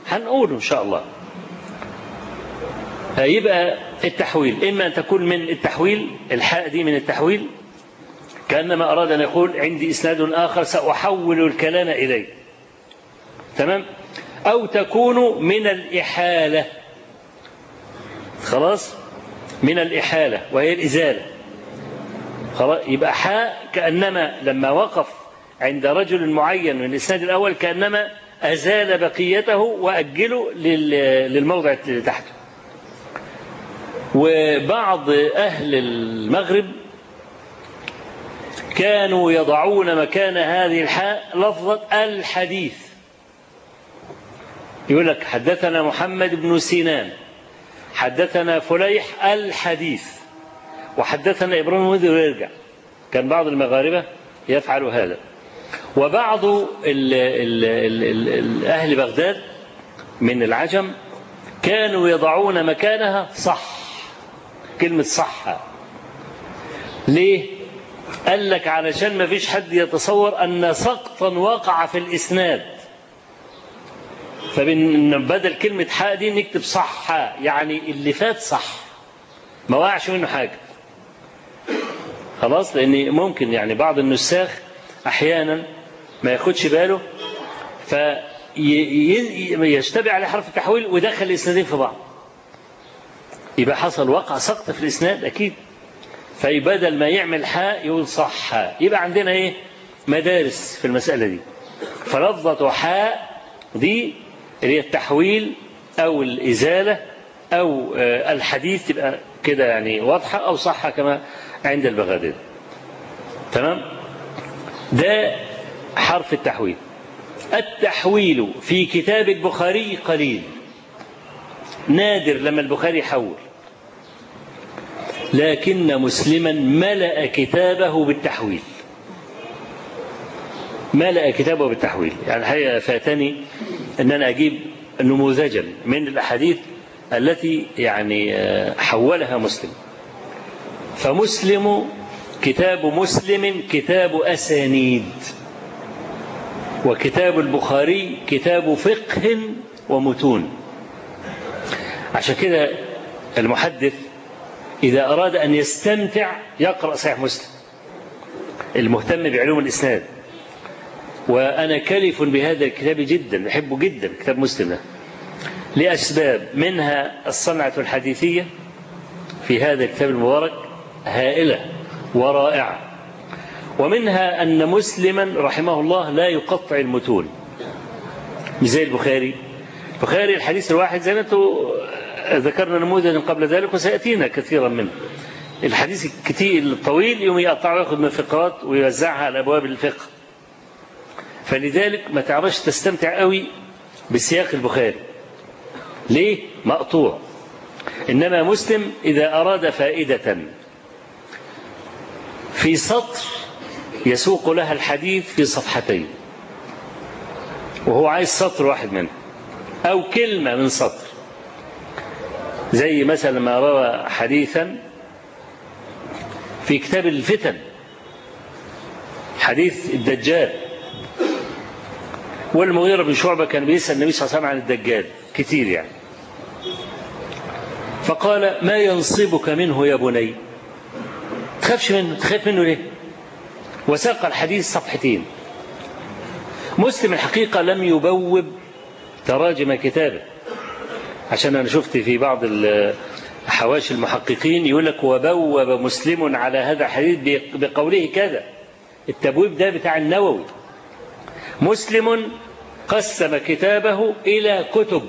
B: هنقوله إن شاء الله. يبقى التحويل. إما أن تكون من التحويل الحاء دي من التحويل. كأنما أراد أن يقول عندي إسناد آخر سأحول الكلام إليه. تمام؟ أو تكون من الإحالة. خلاص؟ من الإحالة وهي الإزالة. خلاص؟ يبقى حاء كأنما لما وقف عند رجل معين من الإسناد الأول كأنما أزال بقيته وأجله للموضع اللي تحته. وبعض أهل المغرب كانوا يضعون مكان هذه الحاء لفظة الحديث. يقول لك حدثنا محمد بن سينان حدثنا فليح الحديث وحدثنا إبراهيم منذر ويرجع كان بعض المغاربة يفعل هذا. وبعض ال ال ال ال أهل بغداد من العجم كانوا يضعون مكانها صح كلمة صح. ليه؟ قال لك علشان ما فيش حد يتصور أن سقطا وقع في الإسناد. فبدل كلمة حاء دي نكتب صح يعني اللي فات صح. ما وقعش منه حاجة. خلاص؟ لأن ممكن يعني بعض النساخ أحيانا ما ياخدش باله فيشتبه على حرف التحويل ويدخل الإسنادين في بعض. يبقى حصل وقع سقط في الإسناد أكيد. فبدل ما يعمل حاء يقول صح حاء. يبقى عندنا إيه؟ مدارس في المسألة دي. فلفظة حاء دي اللي هي التحويل أو الإزالة أو الحديث تبقى كده يعني واضحة أو صح كما عند البغداد تمام؟ ده حرف التحويل. التحويل في كتاب البخاري قليل. نادر لما البخاري يحول لكن مسلما ملأ كتابه بالتحويل. ملأ كتابه بالتحويل. يعني الحقيقة فاتني أن أنا أجيب نموذجا من الأحاديث التي يعني حولها مسلم. فمسلم كتاب مسلم كتاب أسانيد وكتاب البخاري كتاب فقه ومتون. عشان كده المحدث إذا أراد أن يستمتع يقرأ صحيح مسلم المهتم بعلوم الإسناد. وأنا كلف بهذا الكتاب جدا بحبه جدا كتاب مسلم. ده لأسباب منها الصنعة الحديثية في هذا الكتاب المبارك هائلة ورائعة. ومنها أن مسلما رحمه الله لا يقطع المتون. مش زي البخاري. البخاري الحديث الواحد زي ما ذكرنا نموذجا قبل ذلك وسيأتينا كثيرا منه. الحديث الكتير الطويل يوم يقطعه وياخذ من الفقرات ويوزعها على أبواب الفقه. فلذلك ما تعرفش تستمتع قوي بسياق البخاري. ليه؟ مقطوع. إنما مسلم إذا أراد فائدة في سطر يسوق لها الحديث في صفحتين. وهو عايز سطر واحد منه أو كلمة من سطر. زي مثلا ما روى حديثا في كتاب الفتن. حديث الدجال. والمغيرة بن شعبة كان بيسأل النبي صلى الله عليه وسلم عن الدجال. كتير يعني. فقال ما ينصبك منه يا بني؟ تخافش منه تخاف منه ليه؟ وساق الحديث صفحتين. مسلم الحقيقة لم يبوب تراجم كتابه. عشان أنا شفت في بعض حواشي المحققين يقول لك وبوب مسلم على هذا الحديث بقوله كذا. التبويب ده بتاع النووي. مسلم قسم كتابه إلى كتب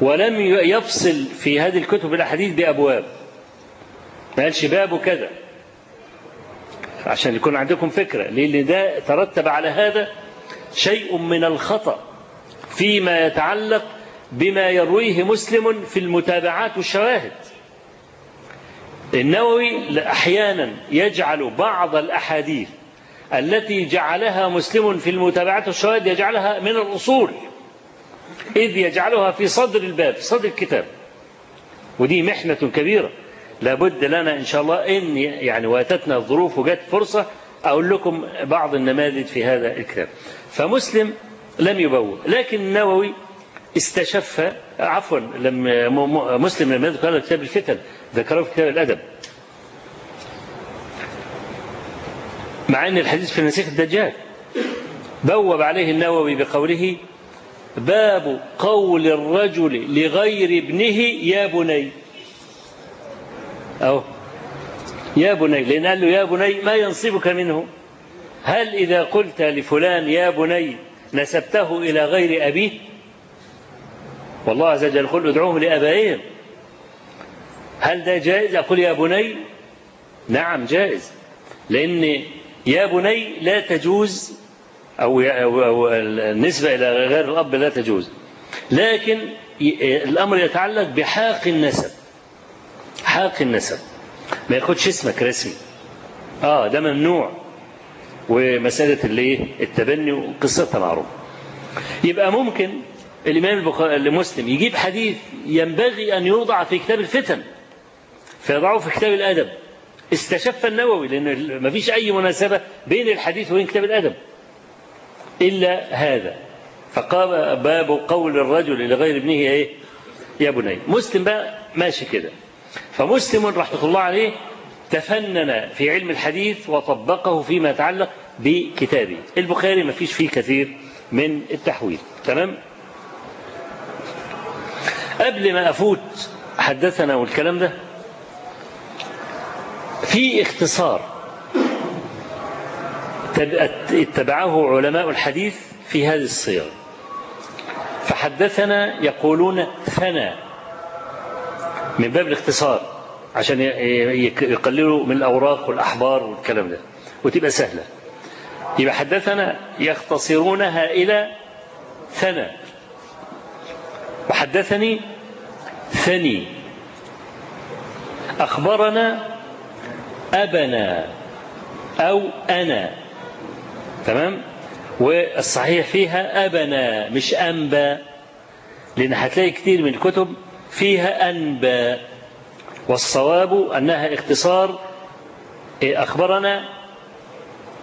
B: ولم يفصل في هذه الكتب الأحاديث بأبواب. ما قالش باب كذا. عشان يكون عندكم فكرة. لأن ده ترتب على هذا شيء من الخطأ فيما يتعلق بما يرويه مسلم في المتابعات والشواهد. النووي أحيانا يجعل بعض الأحاديث التي جعلها مسلم في المتابعات والشواهد يجعلها من الأصول إذ يجعلها في صدر الباب صدر الكتاب. ودي محنة كبيرة. لابد لنا إن شاء الله إن يعني واتتنا الظروف وجت فرصة أقول لكم بعض النماذج في هذا الكتاب. فمسلم لم يبوب لكن النووي استشف عفوا لما مسلم لما ذكر كتاب الفتن ذكره في كتاب الأدب. مع أن الحديث في نسيخ الدجال. بوب عليه النووي بقوله باب قول الرجل لغير ابنه يا بني. أو يا بني. لأن قال له يا بني ما ينصبك منه. هل إذا قلت لفلان يا بني نسبته إلى غير أبيه؟ والله عز وجل يقول ادعوهم لأبائهم هل ده جائز؟ أقول يا بني نعم جائز. لأن يا بني لا تجوز أو, أو النسبة إلى غير الأب لا تجوز. لكن الأمر يتعلق بحاق النسب. حاق النسب. ما ياخدش اسمك رسمي. آه ده ممنوع. ومسألة اللي التبني وقصتها معروفة يبقى ممكن الإمام المسلم يجيب حديث ينبغي أن يوضع في كتاب الفتن فيضعه في كتاب الأدب. استشف النووي لأن ما فيش أي مناسبة بين الحديث وبين كتاب الأدب. إلا هذا. فقام باب قول الرجل لغير ابنه إيه؟ يا بني. مسلم بقى ماشي كده. فمسلم رحمة الله عليه تفنن في علم الحديث وطبقه فيما يتعلق بكتابه. البخاري ما فيش فيه كثير من التحويل. تمام؟ قبل ما أفوت حدثنا والكلام ده. في اختصار اتبعه علماء الحديث في هذه الصيغ. فحدثنا يقولون ثنى من باب الاختصار عشان يقللوا من الأوراق والأحبار والكلام ده وتبقى سهلة. يبقى حدثنا يختصرونها إلى ثنى. وحدثني ثني. أخبرنا أبنا أو أنا. تمام؟ والصحيح فيها أبنا مش أنبا لأن هتلاقي كتير من الكتب فيها أنبا والصواب أنها اختصار أخبرنا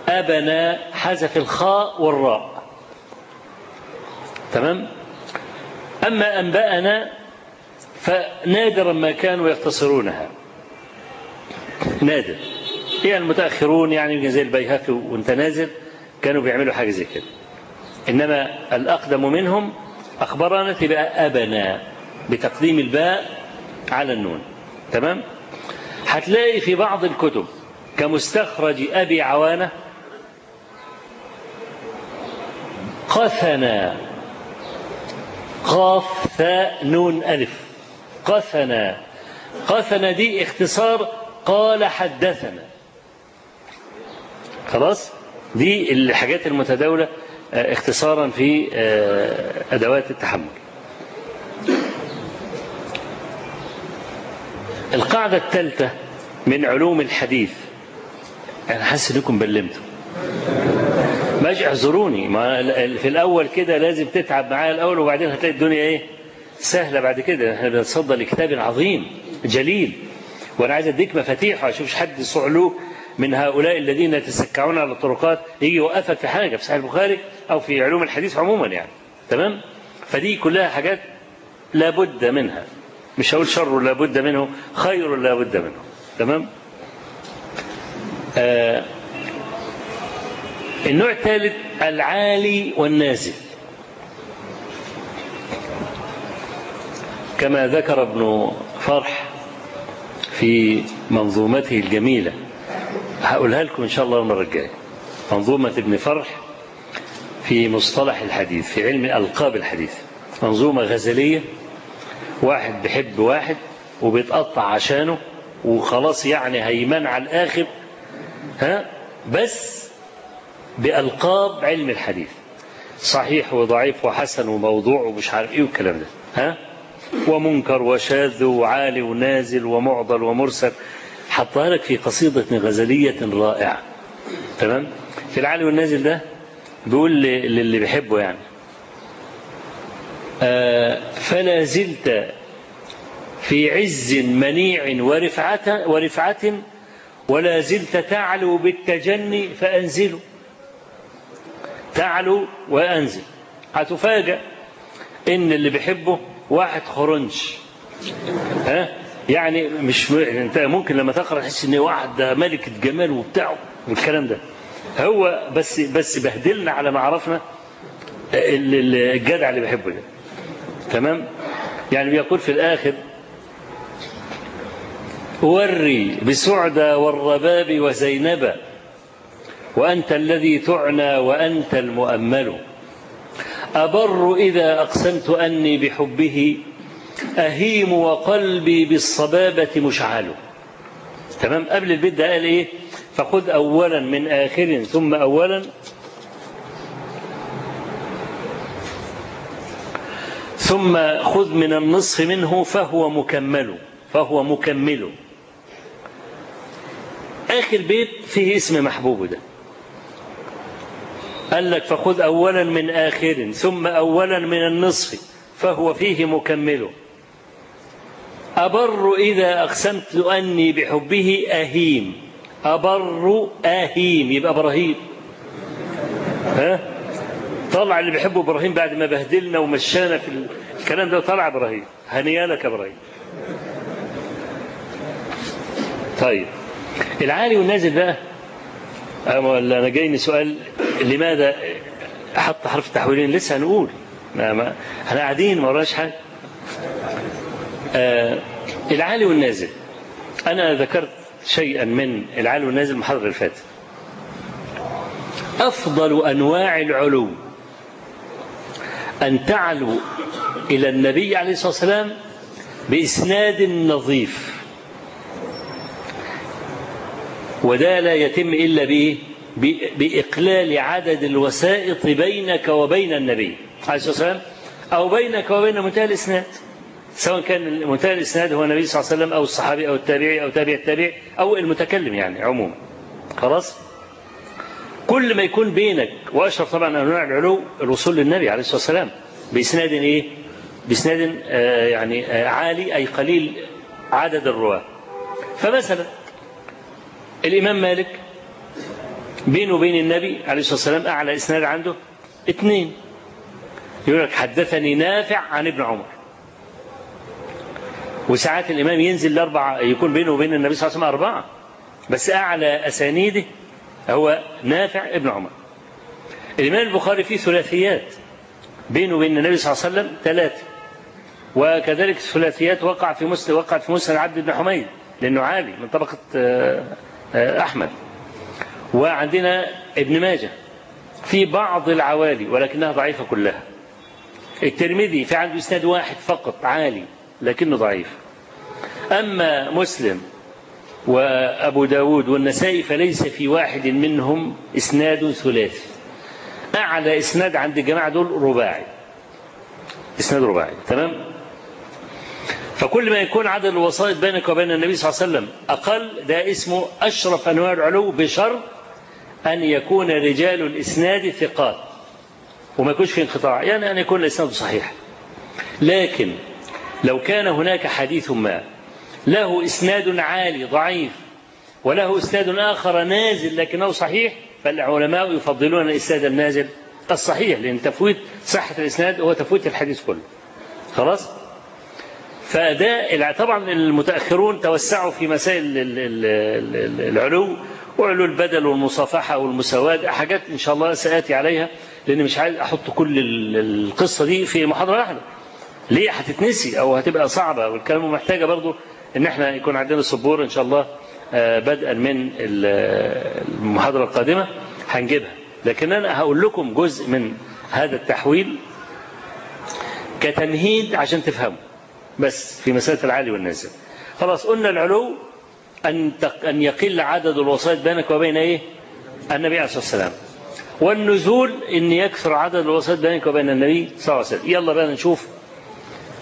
B: أبنا حذف الخاء والراء. تمام؟ أما أنبأنا فنادرا ما كانوا يختصرونها. نادر. يعني المتأخرون يعني زي البيهقي وانت نازل كانوا بيعملوا حاجة زي كده. إنما الأقدم منهم أخبرنا تبقى أبنا بتقديم الباء على النون. تمام؟ هتلاقي في بعض الكتب كمستخرج أبي عوانة قثنا قاف ثاء نون ألف. قثنا قثنا دي اختصار قال حدثنا. خلاص؟ دي الحاجات المتداولة اختصارا في أدوات التحمل. القاعدة الثالثة من علوم الحديث. أنا حاسس إنكم بلمتوا. ماشي اعذروني. ما في الأول كده لازم تتعب معايا الأول وبعدين هتلاقي الدنيا إيه؟ سهلة بعد كده. إحنا بنتصدى لكتاب عظيم جليل. وأنا عايز أديك مفاتيح وأشوفش حد صعلوك من هؤلاء الذين يتسكعون على الطرقات يجي يوقفك في حاجة في صحيح البخاري أو في علوم الحديث عموما يعني. تمام؟ فدي كلها حاجات لابد منها. مش هقول شر لابد منه خير لابد منه. تمام؟ آه النوع الثالث العالي والنازل. كما ذكر ابن فرح في منظومته الجميلة. هقولها لكم إن شاء الله المرة الجاية. منظومة ابن فرح في مصطلح الحديث في علم ألقاب الحديث. منظومة غزلية واحد بيحب واحد وبيتقطع عشانه وخلاص يعني هيمان على الآخر ها؟ بس بألقاب علم الحديث. صحيح وضعيف وحسن وموضوع ومش عارف إيه والكلام ده ها؟ ومنكر وشاذ وعالي ونازل ومعضل ومرسل. حطها لك في قصيدة غزلية رائعة. تمام؟ في العالي والنازل ده بيقول للي بيحبه يعني. آه فلا زلت في عز منيع ورفعة, ورفعة ولا زلت تعلو بالتجني فأنزله تعلو وأنزل. هتفاجأ إن اللي بيحبه واحد خرنش. ها؟ يعني مش. انت ممكن لما تقرا تحس ان واحد ده ملكه جمال وبتاع والكلام ده. هو بس بس بهدلنا على ما عرفنا الجدع اللي بيحبه ده. تمام؟ يعني بيقول في الآخر وري بسعدى والرباب وزينب وأنت الذي تعنى وأنت المؤمل. أبر إذا أقسمت أني بحبه أهيم وقلبي بالصبابة مشعل. تمام؟ قبل البيت ده قال إيه؟ فخذ أولا من آخر ثم أولا. ثم خذ من النصف منه فهو مكمل فهو مكمل. آخر بيت فيه اسم محبوب ده. قال لك فخذ أولا من آخر ثم أولا من النصف فهو فيه مكمل. أبر إذا أقسمت أني بحبه أهيم. أبر أهيم يبقى إبراهيم. ها؟ طلع اللي بيحبه إبراهيم بعد ما بهدلنا ومشانا في الكلام ده طلع إبراهيم. هنيالك إبراهيم. طيب. العالي والنازل بقى أنا جايني سؤال لماذا حط حرف التحويلين؟ لسه هنقول. ما ما إحنا قاعدين ما وراناش حاجة. آه العالي والنازل. أنا ذكرت شيئا من العالي والنازل المحاضرة اللي فاتت. أفضل أنواع العلو أن تعلو إلى النبي عليه الصلاة والسلام بإسناد نظيف. وده لا يتم إلا بإيه؟ بإقلال عدد الوسائط بينك وبين النبي. عليه الصلاة والسلام. أو بينك وبين منتهى الإسناد. سواء كان منتهى الإسناد هو النبي صلى الله عليه وسلم أو الصحابي أو التابعي أو تابع التابع أو المتكلم يعني عموما. خلاص؟ كل ما يكون بينك وأشرف طبعا أنواع العلو الوصول للنبي عليه الصلاة والسلام بإسناد إيه؟ بإسناد آه يعني آه عالي أي قليل عدد الرواة. فمثلا الإمام مالك بينه وبين النبي عليه الصلاة والسلام أعلى إسناد عنده اثنين. يقول لك حدثني نافع عن ابن عمر. وساعات الإمام ينزل لأربعة يكون بينه وبين النبي صلى الله عليه وسلم أربعة. بس أعلى أسانيده هو نافع ابن عمر. الإمام البخاري فيه ثلاثيات. بينه وبين النبي صلى الله عليه وسلم ثلاثة. وكذلك الثلاثيات وقع في مسلم وقعت في مسلم عبد بن حميد لأنه عالي من طبقة أحمد. وعندنا ابن ماجه في بعض العوالي ولكنها ضعيفة كلها. الترمذي في عنده إسناد واحد فقط عالي لكنه ضعيف. أما مسلم وأبو داود والنسائي فليس في واحد منهم إسناد ثلاثي أعلى إسناد عند الجماعة دول رباعي. إسناد رباعي تمام؟ فكل ما يكون عدد الوسائط بينك وبين النبي صلى الله عليه وسلم أقل ده اسمه أشرف أنواع العلو بشرط أن يكون رجال الإسناد ثقات. وما يكونش في انقطاع يعني أن يكون الإسناد صحيح. لكن لو كان هناك حديث ما له إسناد عالي ضعيف وله إسناد آخر نازل لكنه صحيح فالعلماء يفضلون الإسناد النازل الصحيح لأن تفويت صحة الإسناد هو تفويت الحديث كله. خلاص؟ فده طبعا المتأخرون توسعوا في مسائل العلو وعلو البدل والمصافحة والمساواة حاجات إن شاء الله سآتي عليها لأن مش عايز أحط كل القصة دي في محاضرة واحدة. ليه؟ هتتنسي أو هتبقى صعبة والكلام محتاجة برضو إن إحنا يكون عندنا سبوره إن شاء الله بدءا من المحاضرة القادمة هنجيبها. لكن أنا هقول لكم جزء من هذا التحويل كتمهيد عشان تفهموا. بس في مسألة العالي والنازل خلاص قلنا العلو أن أن يقل عدد الوسائط بينك وبين إيه؟ النبي عليه الصلاة والسلام. والنزول إن يكثر عدد الوسائط بينك وبين النبي صلى الله عليه وسلم. يلا بقى نشوف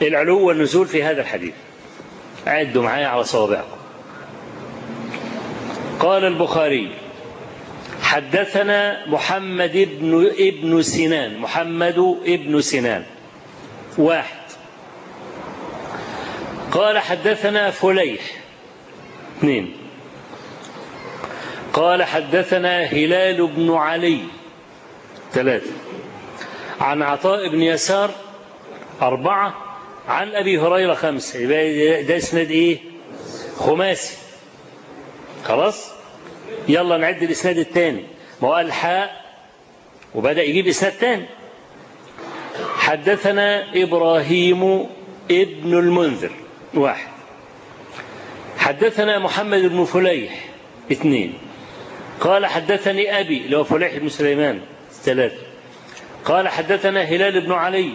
B: العلو والنزول في هذا الحديث. عدوا معايا على صوابعكم. قال البخاري حدثنا محمد ابن ابن سنان. محمد ابن سنان. واحد. قال حدثنا فليح اثنين. قال حدثنا هلال بن علي. ثلاثة عن عطاء بن يسار. أربعة. عن أبي هريرة خمسة يبقى ده إسناد إيه؟ خماسي. خلاص؟ يلا نعد الإسناد الثاني. ما هو ألحاء. وبدأ يجيب إسناد ثاني. حدثنا إبراهيم ابن المنذر. واحد. حدثنا محمد بن فليح اثنين. قال حدثني أبي هو فليح بن سليمان ثلاثة. قال حدثنا هلال بن علي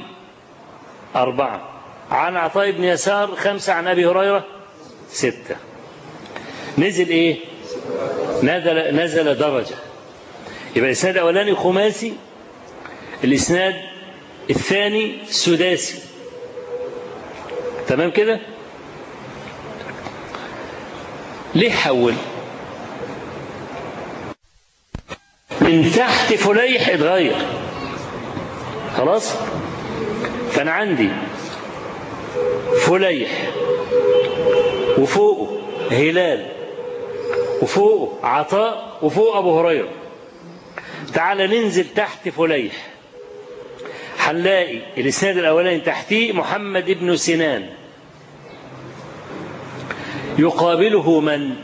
B: أربعة. عن عطاء بن يسار خمسة. عن أبي هريرة ستة. نزل إيه؟ نزل, نزل درجة. يبقى الإسناد الأولاني خماسي الإسناد الثاني سداسي. تمام كده؟ ليه حول؟ من تحت فليح اتغير خلاص؟ فأنا عندي فليح وفوقه هلال وفوقه عطاء وفوق أبو هريرة. تعال ننزل تحت فليح. هنلاقي الإسناد الأولاني تحتيه محمد بن سنان. يقابله من؟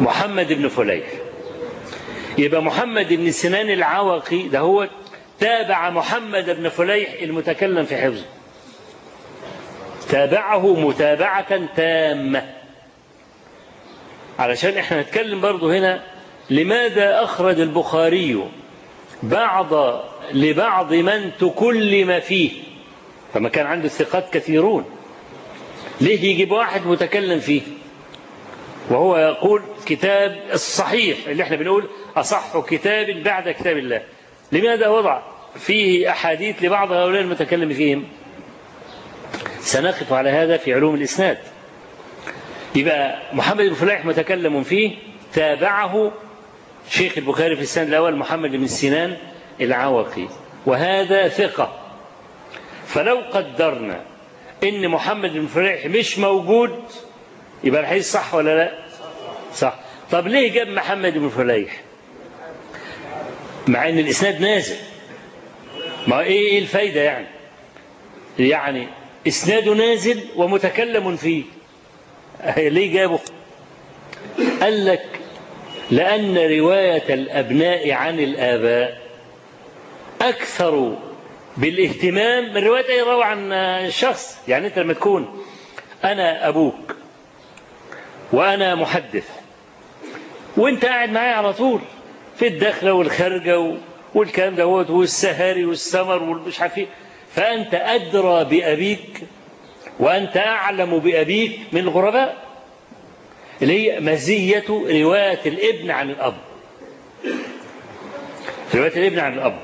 B: محمد بن فليح. يبقى محمد بن سنان العوقي ده هو تابع محمد بن فليح المتكلم في حفظه. تابعه متابعة تامة. علشان إحنا نتكلم برضو هنا لماذا أخرج البخاري بعض لبعض من تكلم فيه؟ فما كان عنده الثقات كثيرون. ليه يجيب واحد متكلم فيه؟ وهو يقول كتاب الصحيح اللي إحنا بنقول أصح كتاب بعد كتاب الله. لماذا وضع فيه أحاديث لبعض هؤلاء المتكلم فيهم؟ سنقف على هذا في علوم الإسناد. يبقى محمد بن فلاح متكلم فيه تابعه شيخ البخاري في السند الأول محمد بن سنان العوقي وهذا ثقة. فلو قدرنا إن محمد بن فلاح مش موجود يبقى الحديث صح ولا لا؟ صح. طب ليه جاب محمد بن فليح مع إن الإسناد نازل. ما إيه إيه الفايدة يعني؟ يعني إسناده نازل ومتكلم فيه. ليه جابه؟ قال لك لأن رواية الأبناء عن الآباء أكثر بالاهتمام من رواية اي روى عن الشخص يعني أنت لما تكون أنا أبوك وأنا محدث وأنت قاعد معايا على طول في الدخلة والخارجه والكلام دوت والسهاري والسمر والمش عارف إيه فأنت أدرى بأبيك وأنت أعلم بأبيك من الغرباء اللي هي مزية رواية الابن عن الأب. رواية الابن عن الأب.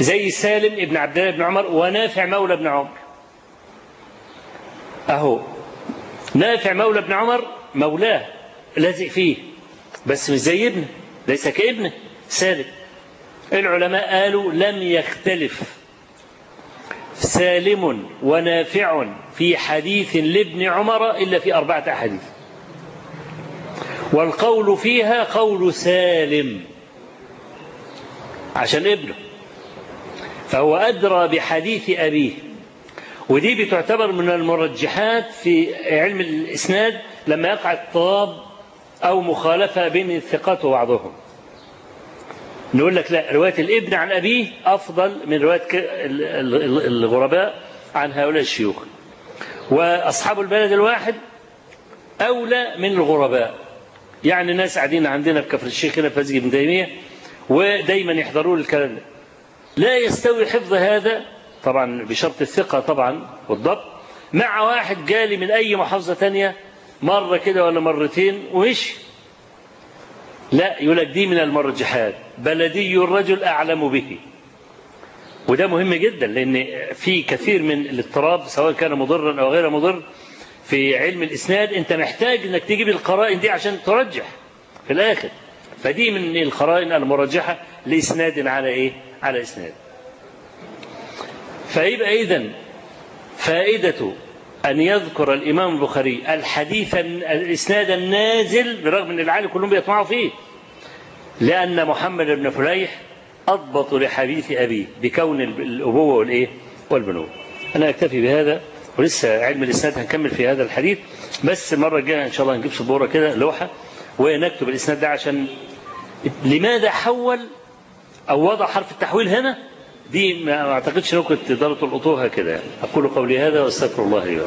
B: زي سالم ابن عبد الله بن عمر ونافع مولى ابن عمر. أهو. نافع مولى ابن عمر مولاه لازق فيه. بس مش زي ابنه ليس كابنه سالم. العلماء قالوا لم يختلف. سالم ونافع في حديث لابن عمر إلا في أربعة أحاديث. والقول فيها قول سالم عشان ابنه. فهو أدرى بحديث أبيه. ودي بتعتبر من المرجحات في علم الإسناد لما يقع اضطراب أو مخالفة بين الثقات وبعضهم. نقول لك لا رواية الابن عن أبيه أفضل من رواية الغرباء عن هؤلاء الشيوخ. وأصحاب البلد الواحد أولى من الغرباء. يعني ناس قاعدين عندنا في كفر الشيخ هنا في مسجد ابن تيمية ودايما يحضرون الكلام ده. لا يستوي حفظ هذا. طبعا بشرط الثقة طبعا والضبط. مع واحد جالي من أي محافظة تانية مرة كده ولا مرتين ومشي لا يقول دي من المرجحات. بلدي الرجل أعلم به. وده مهم جدا لأن في كثير من الاضطراب سواء كان مضرا أو غير مضر في علم الإسناد أنت محتاج أنك تجيب القرائن دي عشان ترجح في الآخر. فدي من القرائن المرجحة لإسناد على إيه؟ على إسناد. فيبقى إذا فائدة أن يذكر الإمام البخاري الحديث الإسناد النازل برغم أن العالم كلهم بيطمعوا فيه. لأن محمد بن فليح أضبط لحديث أبيه بكون الأبوة والإيه؟ والبنوة. أنا أكتفي بهذا ولسه علم الإسناد هنكمل في هذا الحديث. بس المرة الجاية إن شاء الله هنجيب سبورة كده لوحة ونكتب الإسناد ده عشان لماذا حول أو وضع حرف التحويل هنا دي ما أعتقدش أنكم تقدروا تلقطوها كده يعني. أقول قولي هذا وأستغفر الله لي